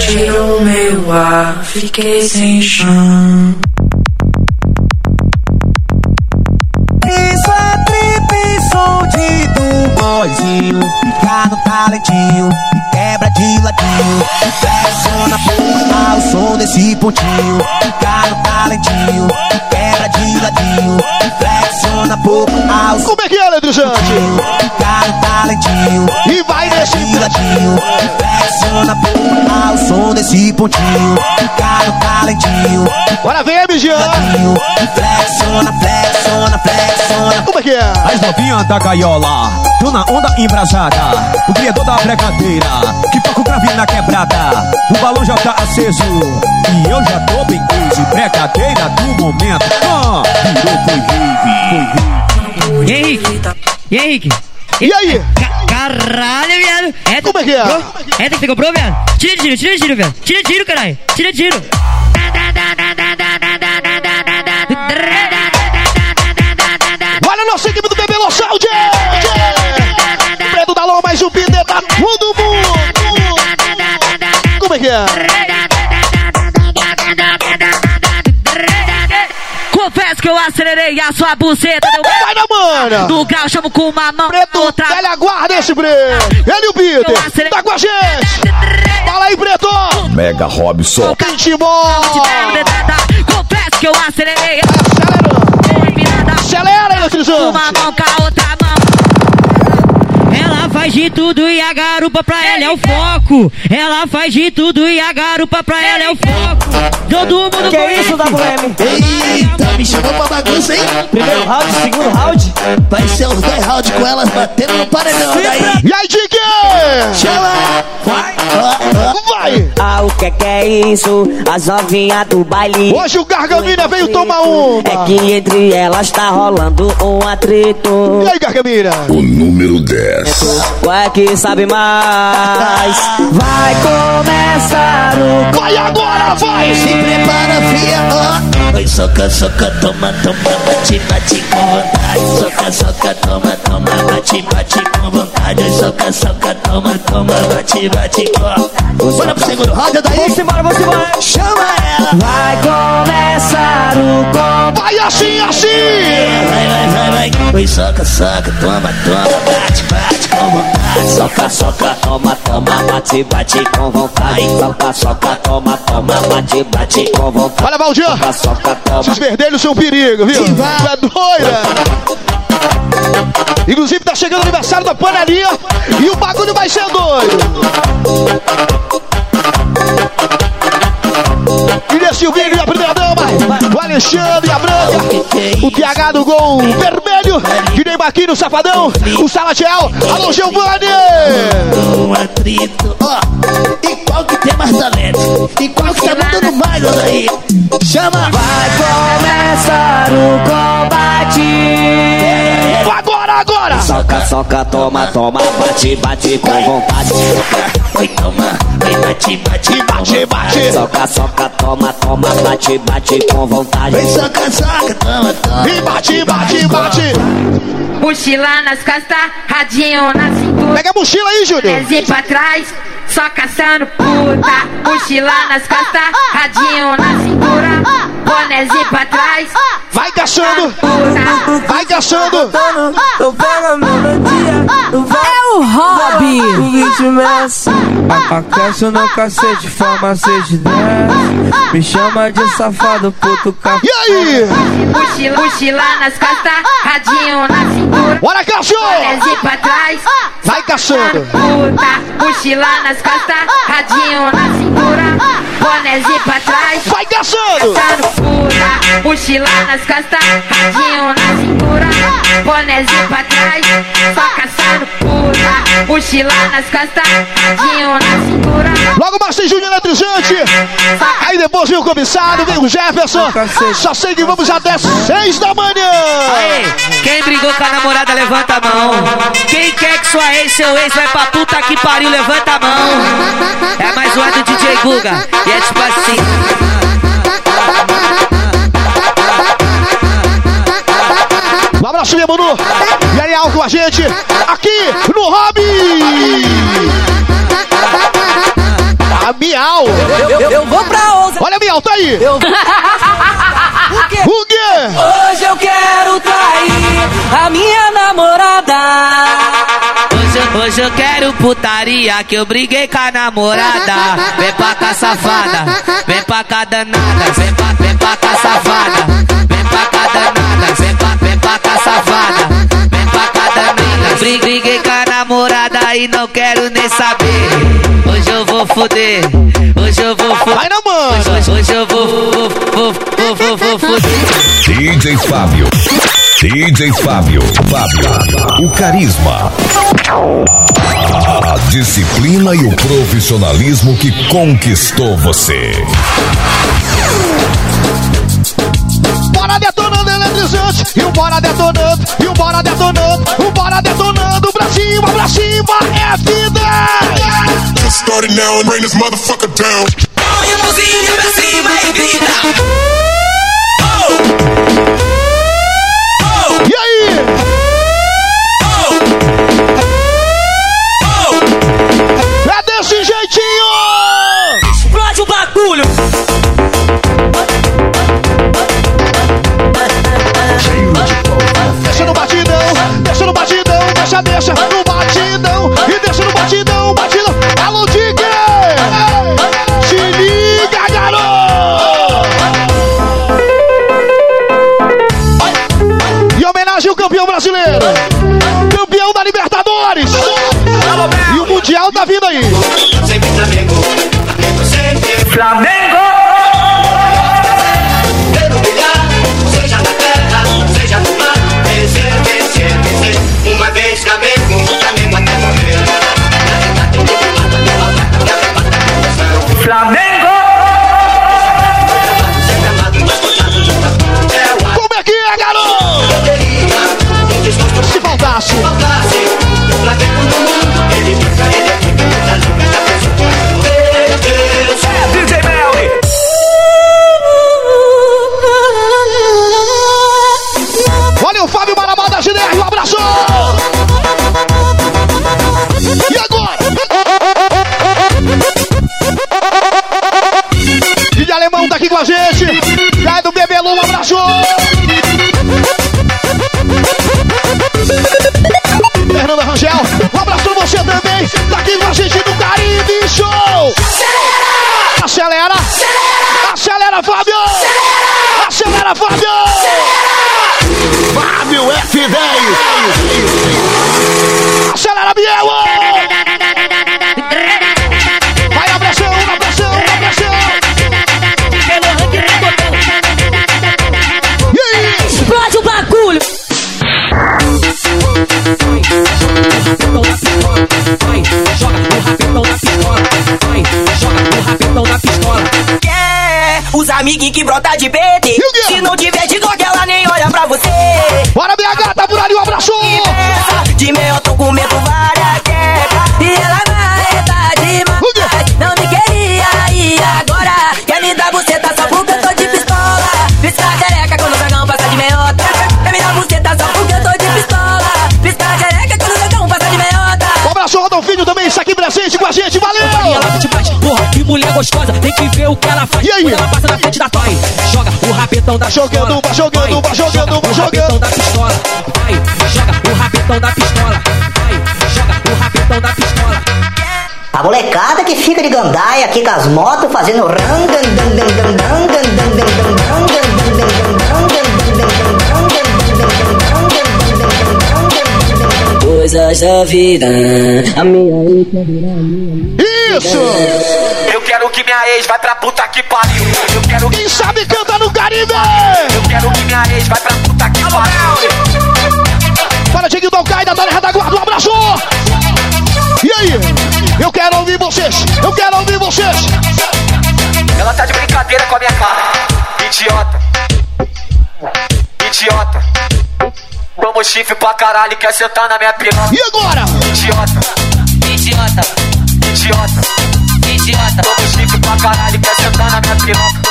[SPEAKER 20] Tirou meu ar, fiquei sem chão.
[SPEAKER 21] Do boizinho. Fica no talentinho, e quebra de ladinho. Flexiona porra ao som desse pontinho. Fica no talentinho, e quebra de ladinho. Flexiona porra ao som
[SPEAKER 3] Como é que é, eletrizante?
[SPEAKER 21] Fica no talentinho.
[SPEAKER 3] E vai nesse
[SPEAKER 21] de ladinho. Flexiona porra ao som desse pontinho. Fica no talentinho.
[SPEAKER 3] Bora ver, Migian.
[SPEAKER 21] Flexiona, flexiona, flexiona.
[SPEAKER 3] Como é que é?
[SPEAKER 22] As novinhas da gaiola, tô na onda embrasada. O criador da brincadeira, que toca o grave na quebrada. O balão já tá aceso, e eu já tô bem crazy. Brincadeira do momento, ah, virou foi rave.
[SPEAKER 23] E aí, Henrique? E aí, Henrique?
[SPEAKER 3] E aí?
[SPEAKER 23] caralho, viado. É,
[SPEAKER 3] Como é que é?
[SPEAKER 23] Comprou? É, você comprou, viado? Tira tiro, tira tiro, viado. Tira tiro, caralho. Tira tiro.
[SPEAKER 3] Olha a nossa equipe do Bebê Lo Saúde. É?
[SPEAKER 23] Confesso que eu
[SPEAKER 16] acelerei a sua buceta.
[SPEAKER 3] Vai na mana!
[SPEAKER 16] Do grau, chamo com uma mão.
[SPEAKER 3] Preto,
[SPEAKER 16] outra.
[SPEAKER 3] velha guarda esse break! Ele e o Peter! Tá com a gente! Fala aí, Preto!
[SPEAKER 23] Mega Robson.
[SPEAKER 16] Confesso que eu acelerei.
[SPEAKER 3] Acelera, eletrizante!
[SPEAKER 16] Uma mão com a outra mão. Ela faz de tudo e a garupa pra ela é o foco. Ela faz de tudo e a garupa pra ela é o foco. Todo mundo
[SPEAKER 19] Que
[SPEAKER 16] conhece.
[SPEAKER 19] isso, WM?
[SPEAKER 24] Eita, me chamou pra bagunça, hein?
[SPEAKER 19] Primeiro round, segundo round.
[SPEAKER 24] Vai ser os dois rounds com elas batendo no paredão daí.
[SPEAKER 3] E aí, Dick?
[SPEAKER 24] Chama! Vai!
[SPEAKER 3] Vai!
[SPEAKER 19] Ah, o que que é isso? As novinhas do baile.
[SPEAKER 3] Hoje o Gargamina veio tomar uma!
[SPEAKER 19] É que entre elas tá rolando um atrito.
[SPEAKER 3] E aí, Gargamina?
[SPEAKER 2] O número 10.
[SPEAKER 19] Ué, que sabe mais? Vai começar o.
[SPEAKER 3] Vai agora, vai!
[SPEAKER 24] Se prepara, fia, Oi, soca, soca, toma, toma, bate, bate com vontade. Soca, soca, toma, toma, bate, bate com vontade. Soca, soca, toma, toma, bate, bate com. Bora pro segundo round daí.
[SPEAKER 19] Vamos embora, vamos embora.
[SPEAKER 24] Chama ela.
[SPEAKER 19] Vai começar o combate.
[SPEAKER 3] Vai assim, assim!
[SPEAKER 24] Vai, vai, vai, vai. Oi, soca, soca, toma, toma, bate, bate com vontade.
[SPEAKER 19] Soca, soca, toma, toma, bate, bate com vontade. Soca, soca, toma, toma, bate, bate com vontade.
[SPEAKER 3] Olha, Valdir!
[SPEAKER 19] Soca, soca. <laughs>
[SPEAKER 3] Esses verdelhos são um perigo, viu? É doida! Inclusive tá chegando o aniversário da panelinha e o bagulho vai ser doido! Ilha Silvinho e a primeira dama, o Alexandre e a Branca, o TH do gol vermelho, Dinei Maquinho, o Safadão, o Salatiel, alô Giovanni!
[SPEAKER 24] Um atrito, ó. E qual que tem mais talento? E qual que tá botando mais aí? Chama!
[SPEAKER 19] Vai começar o combate.
[SPEAKER 3] Agora, agora!
[SPEAKER 19] Soca, soca, toma, toma, bate, bate com vontade.
[SPEAKER 24] Oi, toma, oi, bate, bate,
[SPEAKER 3] bate, bate.
[SPEAKER 19] Soca, soca, toma, toma, bate, bate com vontade.
[SPEAKER 24] Oi, soca, soca, toma, toma.
[SPEAKER 3] E bate, bate, bate!
[SPEAKER 25] Mochila nas costas, radinho na cintura.
[SPEAKER 3] Pega a mochila aí, Júnior!
[SPEAKER 25] Pezinho pra trás, só caçando puta. Mochila nas costas, radinho na cintura. Bonezinho pra trás,
[SPEAKER 3] vai caçando! Vai caçando!
[SPEAKER 13] Eu pego a melodia,
[SPEAKER 26] É o hobby.
[SPEAKER 13] O ritmo é assim. Aquece no cacete, forma 6 de 10. Me chama de safado, puto café.
[SPEAKER 3] E aí?
[SPEAKER 25] mochila, mochila nas costas, radinho na cintura.
[SPEAKER 3] Bora, cachorro!
[SPEAKER 25] Bonezinho pra trás,
[SPEAKER 3] Vai caçando!
[SPEAKER 25] puta. Mochila nas costas, radinho na cintura. Bonezinho pra trás,
[SPEAKER 3] Vai caçando!
[SPEAKER 25] caçando puta. Mochila nas costas, radinho na cintura. Bonezinho pra trás, só caçando puta. Mochila nas costas, radinho na cintura.
[SPEAKER 3] Logo mais tem Júnior Eletrizante! Aí depois vem o comissário, vem o Jefferson! Só sei que vamos até seis da manhã!
[SPEAKER 16] Aê, quem brigou com a namorada, levanta a mão. Quem quer que sua ex, seu ex, vai pra puta que pariu, levanta a mão. É mais uma do DJ Guga. E é tipo assim.
[SPEAKER 3] Um abraço, meu Manu! E aí, alto com a gente, aqui no Hobby! A Miau!
[SPEAKER 13] Eu, eu, eu vou pra outra.
[SPEAKER 3] Olha a Miau, tá aí!
[SPEAKER 13] Eu... <laughs>
[SPEAKER 3] O quê? O quê?
[SPEAKER 13] Hoje eu quero trair a minha namorada.
[SPEAKER 16] Hoje, eu- hoje eu quero putaria, que eu briguei com a namorada. Vem pra cá, safada. Vem pra cá, danada. Vem pra, vem pra cá, safada. Vem pra cá, danada. Vem pra, vem pra cá, safada. Vem pra cá, danada. Bri- Briguei com a namorada e não quero nem saber. Hoje eu vou foder. Hoje eu vou foder.
[SPEAKER 3] Vai na mano!
[SPEAKER 16] Hoje, hoje eu vou, vou, vou, vou, vou, vou.
[SPEAKER 2] DJ Fábio. DJ Fábio. Fábio. O carisma. A disciplina e o profissionalismo que conquistou você.
[SPEAKER 3] Bora detonando eletrizante! E o bora detonando! E o bora detonando! O bora detonando! Pra cima, pra cima! É vida!
[SPEAKER 27] Started now and bring this motherfucker down.
[SPEAKER 13] Mãozinha pra cima e vida.
[SPEAKER 3] E aí? É desse jeitinho!
[SPEAKER 13] Explode o bagulho.
[SPEAKER 28] Deixa no batidão, deixa
[SPEAKER 3] no batidão, deixa, deixa no batidão e
[SPEAKER 28] deixa no batidão, batidão. Alô, Digger! Se liga,
[SPEAKER 18] garoto! E homenagem
[SPEAKER 3] ao campeão brasileiro, campeão da Libertadores e o Mundial tá vindo aí. Fábio! Fábio
[SPEAKER 1] F10.
[SPEAKER 14] Amiguinhos que brota de PT. Se não tiver de dog, ela nem olha pra você.
[SPEAKER 3] Bora, BH, tá por ali, um abraço!
[SPEAKER 14] De meio
[SPEAKER 6] gostosa, tem que ver o que ela faz.
[SPEAKER 3] E aí?
[SPEAKER 6] Ela passa na frente da toy. Joga o rabetão da
[SPEAKER 3] jogando, pistola. Jogando, vai, jogando, vai,
[SPEAKER 6] jogando, vai, jogando. da pistola. Vai, joga o rabetão da pistola. Vai, joga o rabetão da pistola.
[SPEAKER 29] A molecada que fica de gandaia aqui com as motos fazendo
[SPEAKER 30] Coisas da vida, a minha
[SPEAKER 3] Isso!
[SPEAKER 18] Ex vai pra puta que pariu. Eu quero
[SPEAKER 3] Quem sabe canta no Caribe!
[SPEAKER 18] Eu quero que minha ex vai pra puta que pariu.
[SPEAKER 3] Para Dieguinho do Alcaida, da Retaguarda, um abraço! E aí? Eu quero ouvir vocês! Eu quero ouvir vocês!
[SPEAKER 18] Ela tá de brincadeira com a minha cara. Idiota. Idiota. Toma chifre pra caralho, quer sentar na minha piroca.
[SPEAKER 3] E agora?
[SPEAKER 18] Idiota. Idiota. Idiota. Idiota. Toma chifre pra caralho, quer sentar na minha piroca.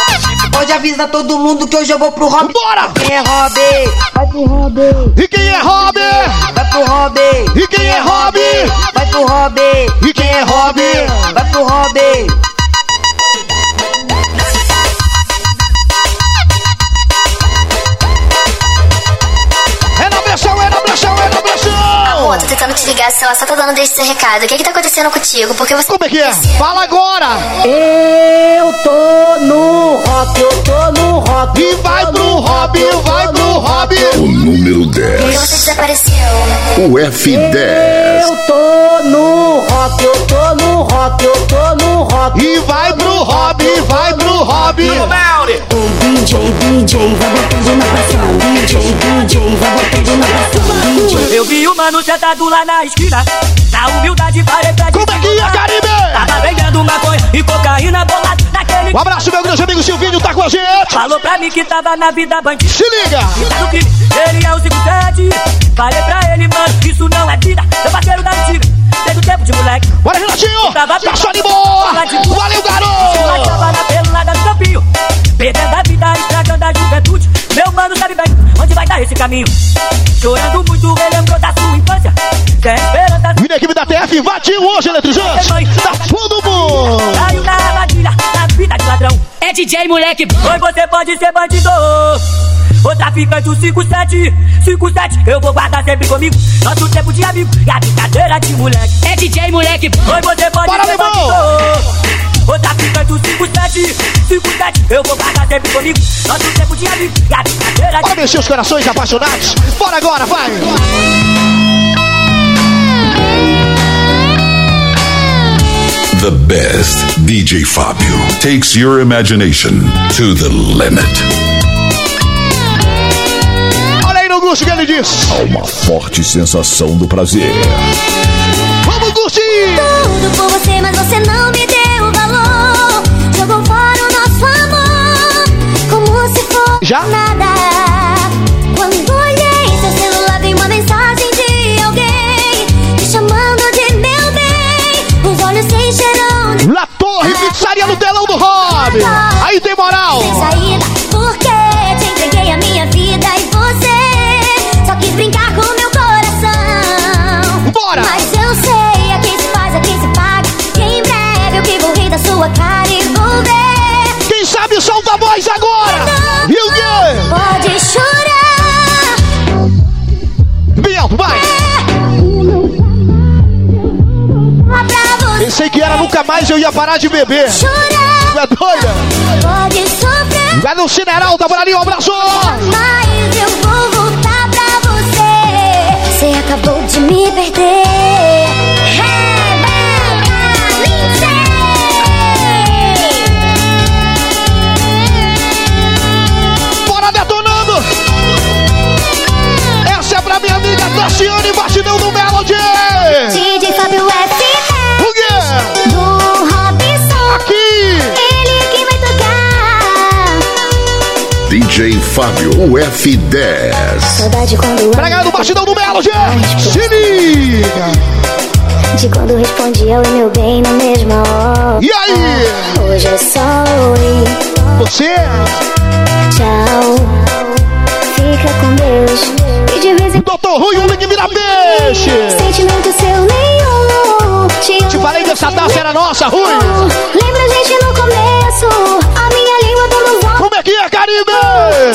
[SPEAKER 14] Pode avisar todo mundo que hoje eu vou pro hobby.
[SPEAKER 3] Bora!
[SPEAKER 14] Quem é hobby? Vai pro hobby.
[SPEAKER 3] E quem é Hobby?
[SPEAKER 14] Vai pro hobby.
[SPEAKER 3] E quem é Hobby?
[SPEAKER 14] Vai pro hobby.
[SPEAKER 3] E quem é Hobby?
[SPEAKER 14] Vai pro hobby.
[SPEAKER 31] Tô tentando te ligar, só, só tô dando desde seu recado. O que que tá acontecendo contigo? Porque você...
[SPEAKER 3] Como é que é? Fala agora!
[SPEAKER 29] Eu tô no rock, eu tô no rock.
[SPEAKER 3] E vai pro hobby, vai pro hobby!
[SPEAKER 1] O número
[SPEAKER 31] Porque
[SPEAKER 1] 10.
[SPEAKER 31] você desapareceu.
[SPEAKER 1] O F10.
[SPEAKER 29] Eu tô no rock, eu tô no rock, eu tô no rock.
[SPEAKER 3] E vai pro hobby, vai pro hobby!
[SPEAKER 29] DJ, DJ, vai botando na pressão. DJ, DJ, vai botando na pressão.
[SPEAKER 14] Eu vi o mano sentado lá na esquina. Na humildade parei pra
[SPEAKER 3] Como é que é, Caribe?
[SPEAKER 14] Tava vendendo maconha e cocaína bolada naquele.
[SPEAKER 3] Um abraço, meu grande amigo Silvinho, tá com a gente!
[SPEAKER 14] Falou pra mim que tava na vida bandida.
[SPEAKER 3] Se liga!
[SPEAKER 14] Crime, ele é o 57. Falei pra ele, mano, isso não é vida. Meu parceiro da antiga, desde o tempo de moleque.
[SPEAKER 3] Bora, Renatinho!
[SPEAKER 14] Tava
[SPEAKER 3] Tá só de boa! Valeu, garoto!
[SPEAKER 14] tava na pelada do campinho. Perdendo a vida, estragando a juventude. Meu mano sabe bem onde vai dar esse caminho. Chorando muito, relembrou da sua infância. Sem esperança.
[SPEAKER 3] Vim da equipe da TF, invadiu hoje, eletrizante! Tá todo mundo!
[SPEAKER 14] Caiu na armadilha, de ladrão.
[SPEAKER 32] É DJ, moleque.
[SPEAKER 14] Oi, você pode ser bandido. Ô traficante, o 57, 57, eu vou guardar sempre comigo. Nosso tempo de amigo e a brincadeira de moleque.
[SPEAKER 32] É DJ, moleque.
[SPEAKER 14] Oi, você pode
[SPEAKER 3] Bora,
[SPEAKER 14] ser
[SPEAKER 3] Limão!
[SPEAKER 14] bandido. Ô traficante, o 57, 57, eu vou guardar sempre comigo. Nosso tempo de amigo e a brincadeira
[SPEAKER 3] Bora mexer os corações apaixonados! Bora agora, vai!
[SPEAKER 4] The best DJ Fábio takes your imagination to the limit.
[SPEAKER 3] Olha aí no Gucci que ele diz.
[SPEAKER 2] Há uma forte sensação do prazer.
[SPEAKER 3] Vamos, Gucci!
[SPEAKER 5] Tudo por você, mas você não me deu valor. Jogou fora o nosso amor, como se fosse
[SPEAKER 3] Já? Pizzaria no telão do Rob. Aí tem moral. Pensei que era nunca mais eu ia parar de beber.
[SPEAKER 5] chorar.
[SPEAKER 3] Tu é doida?
[SPEAKER 5] Pode sofrer.
[SPEAKER 3] Vai no Cineral, por ali, um abraço.
[SPEAKER 5] Mas eu vou voltar pra você. Você acabou de me perder.
[SPEAKER 3] Bora detonando. Essa é pra minha amiga Tassiane,
[SPEAKER 5] Fábio,
[SPEAKER 3] o
[SPEAKER 4] F10.
[SPEAKER 5] Saudade quando
[SPEAKER 3] Pra galera do batidão do Melody. Se liga.
[SPEAKER 5] De quando respondia oi meu bem na mesma hora.
[SPEAKER 3] E aí?
[SPEAKER 5] Hoje é só oi.
[SPEAKER 3] Você?
[SPEAKER 5] Tchau. Fica com Deus. E de vez em
[SPEAKER 3] Doutor Rui, homem que vira peixe.
[SPEAKER 5] sentimento seu nenhum. Te,
[SPEAKER 3] Te falei que essa taça era nossa, Rui.
[SPEAKER 5] Lembra a gente no começo? A minha língua dando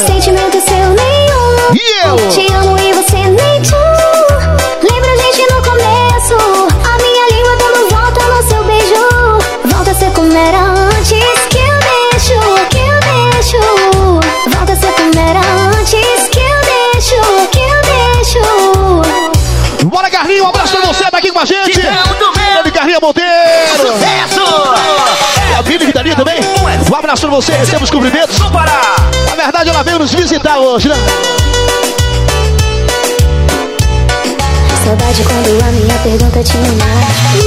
[SPEAKER 5] Sentimento seu nenhum.
[SPEAKER 3] E eu?
[SPEAKER 5] Te amo e você nem tu. Lembra a gente no começo? A minha língua dando volta no seu beijo. Volta a ser como era antes que eu deixo, que eu deixo. Volta a ser como era antes que eu deixo, que eu deixo.
[SPEAKER 3] Bora, Carlinho, um abraço pra você, tá aqui com a gente. Ele Carlinho Monteiro.
[SPEAKER 33] Sucesso!
[SPEAKER 3] Abraço pra você, receba os cumprimentos. Na verdade, ela veio nos visitar hoje, né?
[SPEAKER 5] Saudade quando a minha pergunta tinha mais.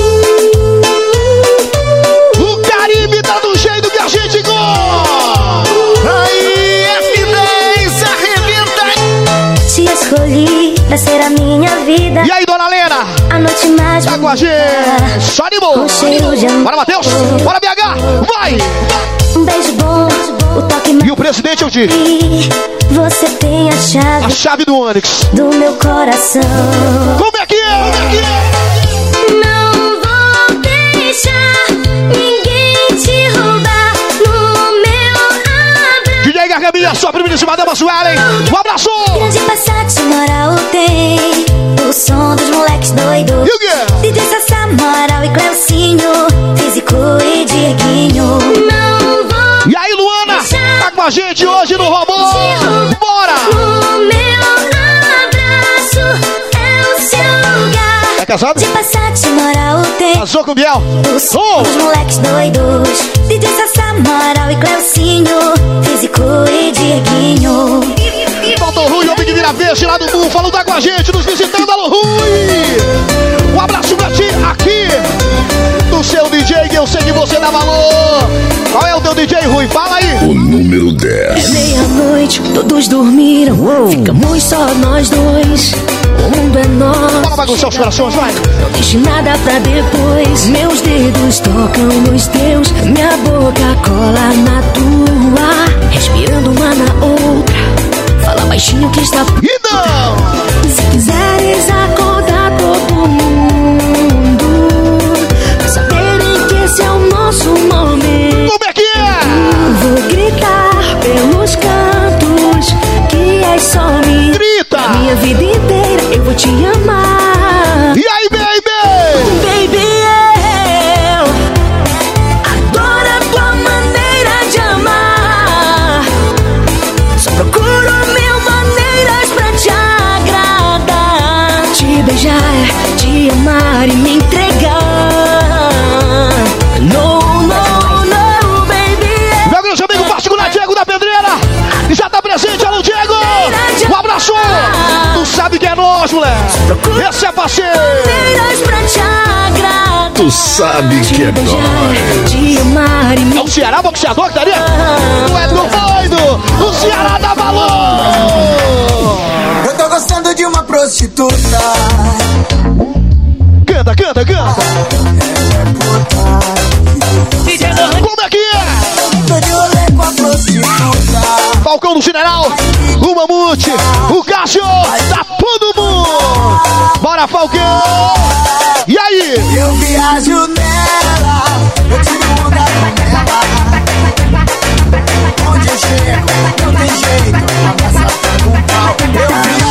[SPEAKER 3] O Caribe tá do jeito que a gente gosta.
[SPEAKER 18] Aí, F10, arrebenta!
[SPEAKER 5] Te escolhi pra ser a minha vida.
[SPEAKER 3] E aí, dona Lena?
[SPEAKER 5] A noite mais
[SPEAKER 3] Tá com a gente. Só de boa. Bora, Matheus. Bora, BH. Vai.
[SPEAKER 5] Um beijo bom, o toque
[SPEAKER 3] E o presidente eu digo.
[SPEAKER 5] mais. Você tem a
[SPEAKER 3] A
[SPEAKER 5] chave
[SPEAKER 3] chave do Onix.
[SPEAKER 5] do meu coração.
[SPEAKER 3] Como é que é? Como é que é?
[SPEAKER 5] Não vou deixar ninguém te roubar no meu abraço.
[SPEAKER 3] DJ Gargabinha, sua primeiríssima dama Suelen. Um abraço.
[SPEAKER 5] Grande Passat, moral tem. O som dos moleques doidos.
[SPEAKER 3] E o quê?
[SPEAKER 5] DJ Sassá, moral e Cleucinho. Físico e Dieguinho.
[SPEAKER 3] A gente hoje no Robô. Bora.
[SPEAKER 5] O meu abraço é o seu lugar.
[SPEAKER 3] É casado?
[SPEAKER 5] De Passat, moral tem.
[SPEAKER 3] Casou com o Biel.
[SPEAKER 5] O som
[SPEAKER 3] Um.
[SPEAKER 5] dos moleques doidos. DJ Sassá, moral e Cleucinho. Físico e Dieguinho.
[SPEAKER 3] Doutor Rui, homem que vira peixe lá do Búfalo, tá com a gente, nos visitando. Alô, Rui. Um abraço pra ti aqui. Seu DJ, que eu sei que você dá valor. Qual é o teu DJ, Rui? Fala aí.
[SPEAKER 4] O número 10.
[SPEAKER 34] Meia-noite, todos dormiram. Ficamos só nós dois. O mundo é nosso.
[SPEAKER 3] Bora bagunçar os corações, vai.
[SPEAKER 34] Não deixe nada pra depois. Meus dedos tocam nos teus. Minha boca cola na tua. Respirando uma na outra. Fala baixinho que está.
[SPEAKER 3] E
[SPEAKER 2] tu sabe que é nóis.
[SPEAKER 3] É o Ceará boxeador que tá ali? Tu é doido! O Ceará dá valor!
[SPEAKER 21] Eu tô gostando de uma prostituta.
[SPEAKER 3] Canta, canta, canta! Como é que é?
[SPEAKER 21] Tô de rolê com a prostituta.
[SPEAKER 3] Falcão do General, o Mamute, o Cássio, tá todo mundo! Bora, Falcão!
[SPEAKER 21] Eu viajo nela. Eu tiro onda com ela. Onde eu chego, não tem jeito. Abraça um pau. Eu viajo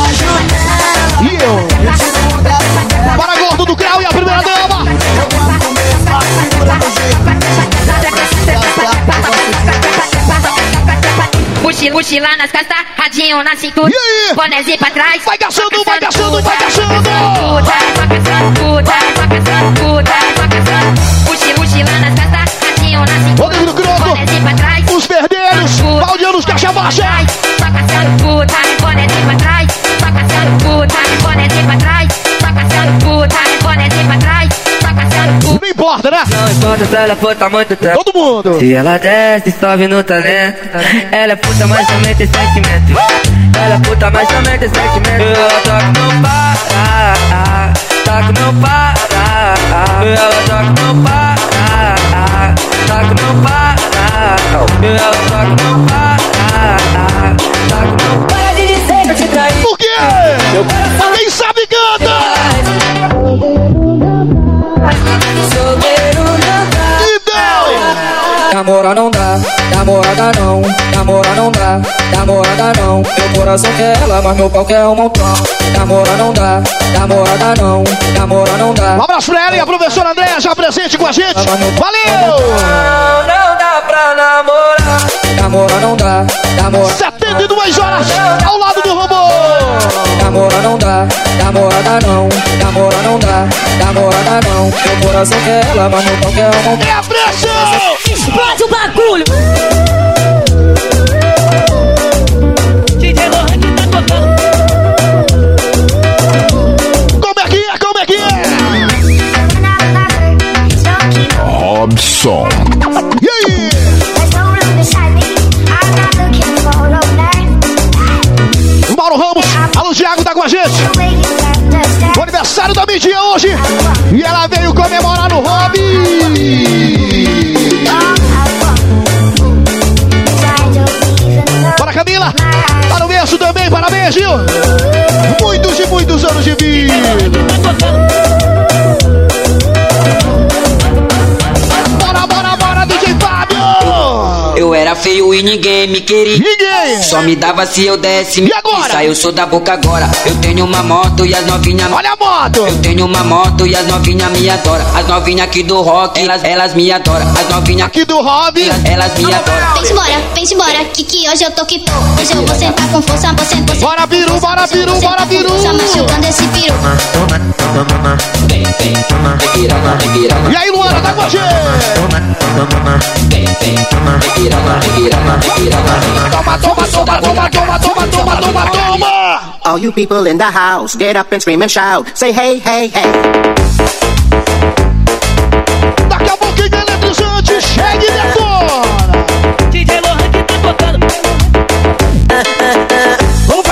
[SPEAKER 25] Mochila, mochila nas costas, radinho na cintura.
[SPEAKER 3] E aí?
[SPEAKER 25] Bonézinho pra trás.
[SPEAKER 3] Vai caçando, vai caçando, vai caçando!
[SPEAKER 25] Puta, só caçando, puta, só caçando, puta, só caçando. Mochila, mochila nas costas, radinho na cintura. Bonézinho pra trás.
[SPEAKER 3] os verdeiros, Valdianos Caixa Baixa! Importa
[SPEAKER 6] se ela for tá muito tempo.
[SPEAKER 3] Todo mundo!
[SPEAKER 6] Se ela desce, sobe no talento. Ela é puta, mas também tem sentimento. Ela é puta, mas também tem sentimento. Ela toca não para, toca não para. Ela toca não para, toca não para. Ela toca não para, toca não para de dizer que eu te traí.
[SPEAKER 3] Por quê? Quem sabe canta!
[SPEAKER 6] Namora não dá, namorada não, namora não dá, namorada não. Meu coração quer ela, mas meu pau quer um montão. Namora não dá, namorada não, namora não dá.
[SPEAKER 3] Um abraço pra ela e a professora Andréa já presente com a gente. Valeu!
[SPEAKER 6] Não, não dá pra namorar. Namora não dá, namora.
[SPEAKER 3] 72 horas ao lado do robô.
[SPEAKER 6] Namora não dá, namorada não, namora não dá, namorada não. Meu coração quer ela, mas meu pau quer um montão.
[SPEAKER 3] É a pressão!
[SPEAKER 14] O bagulho! DJ Lohan que tá tocando.
[SPEAKER 3] Como é que é? Como é que é?
[SPEAKER 2] Robson.
[SPEAKER 3] E aí? Mauro Ramos, alô Thiago tá com a gente. O aniversário da Midia hoje. E ela veio comemorar no hobby. Gil. Muitos e muitos anos de vida.
[SPEAKER 35] Feio e ninguém me queria.
[SPEAKER 3] Ninguém.
[SPEAKER 35] Só me dava se eu desse.
[SPEAKER 3] E agora?
[SPEAKER 35] Isso, eu sou da boca agora. Eu tenho uma moto e as novinhas.
[SPEAKER 3] Olha a moto.
[SPEAKER 35] Eu tenho uma moto e as novinhas me adoram. As novinhas aqui do rock, elas, elas me adoram. As novinhas
[SPEAKER 3] aqui do hobby,
[SPEAKER 35] elas, elas me adoram.
[SPEAKER 5] Vem embora, vem embora, que que hoje eu tô que tô. Hoje eu vou sentar com força, vou sentar, vou.
[SPEAKER 3] Bora, Biru, bora, Biru, bora, Biru.
[SPEAKER 5] Só machucando esse piru.
[SPEAKER 35] Vem, vem, vem piranha, vem piranha.
[SPEAKER 3] E aí, Luana, tá com a gente.
[SPEAKER 35] Vem, vem, vem piranha, vem piranha, piranha.
[SPEAKER 3] Toma, toma, toma, toma, toma, toma, toma, toma, toma.
[SPEAKER 36] All you people in the house, get up and scream and shout. Say hey, hey, hey.
[SPEAKER 3] Daqui a pouquinho eletrizante, chega e detona.
[SPEAKER 14] DJ Lohan que tá tocando.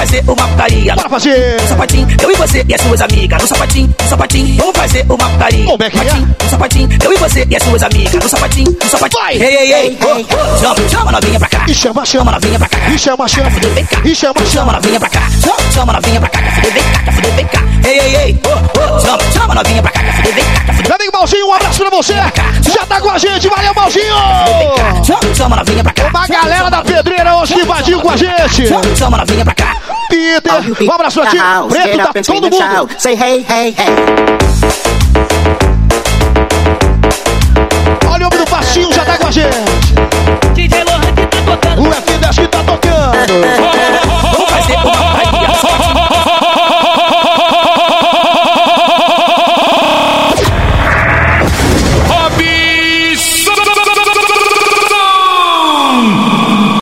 [SPEAKER 37] Fazer uma putaria.
[SPEAKER 3] Bora fazer.
[SPEAKER 37] No sapatinho, eu e você e as suas amigas. No sapatinho, no sapatinho. Vamos fazer uma putaria.
[SPEAKER 3] Como é que é?
[SPEAKER 37] No sapatinho, eu e você e as suas amigas. No sapatinho, no sapatinho.
[SPEAKER 3] Vai.
[SPEAKER 37] Ei, ei, ei. Oh. Chama, chama a novinha pra cá.
[SPEAKER 3] E chama,
[SPEAKER 37] Chama novinha pra cá.
[SPEAKER 3] E chama, chama.
[SPEAKER 37] Vem cá.
[SPEAKER 3] E chama,
[SPEAKER 37] Chama novinha pra cá. Chama, chama a novinha pra cá. Fuder, vem cá. Fuder, vem cá. Ei, ei, ei. Oh, oh. Chama, chama a novinha pra cá. Fuder, vem cá.
[SPEAKER 3] Meu amigo Malzinho, um abraço pra você. Já tá com a gente, valeu, Malzinho.
[SPEAKER 37] Chama, chama a novinha pra cá.
[SPEAKER 3] Uma galera da pedreira hoje que invadiu com a gente.
[SPEAKER 37] Chama, chama a novinha pra cá.
[SPEAKER 3] Peter, um abraço
[SPEAKER 36] aqui,
[SPEAKER 3] preto,
[SPEAKER 36] da
[SPEAKER 3] todo mundo.
[SPEAKER 36] Say hey, hey, hey.
[SPEAKER 3] Olha o homem do baixinho, já tá com a gente.
[SPEAKER 14] DJ Lohan que tá tocando.
[SPEAKER 3] O F10 que tá tocando. Vamos fazer uma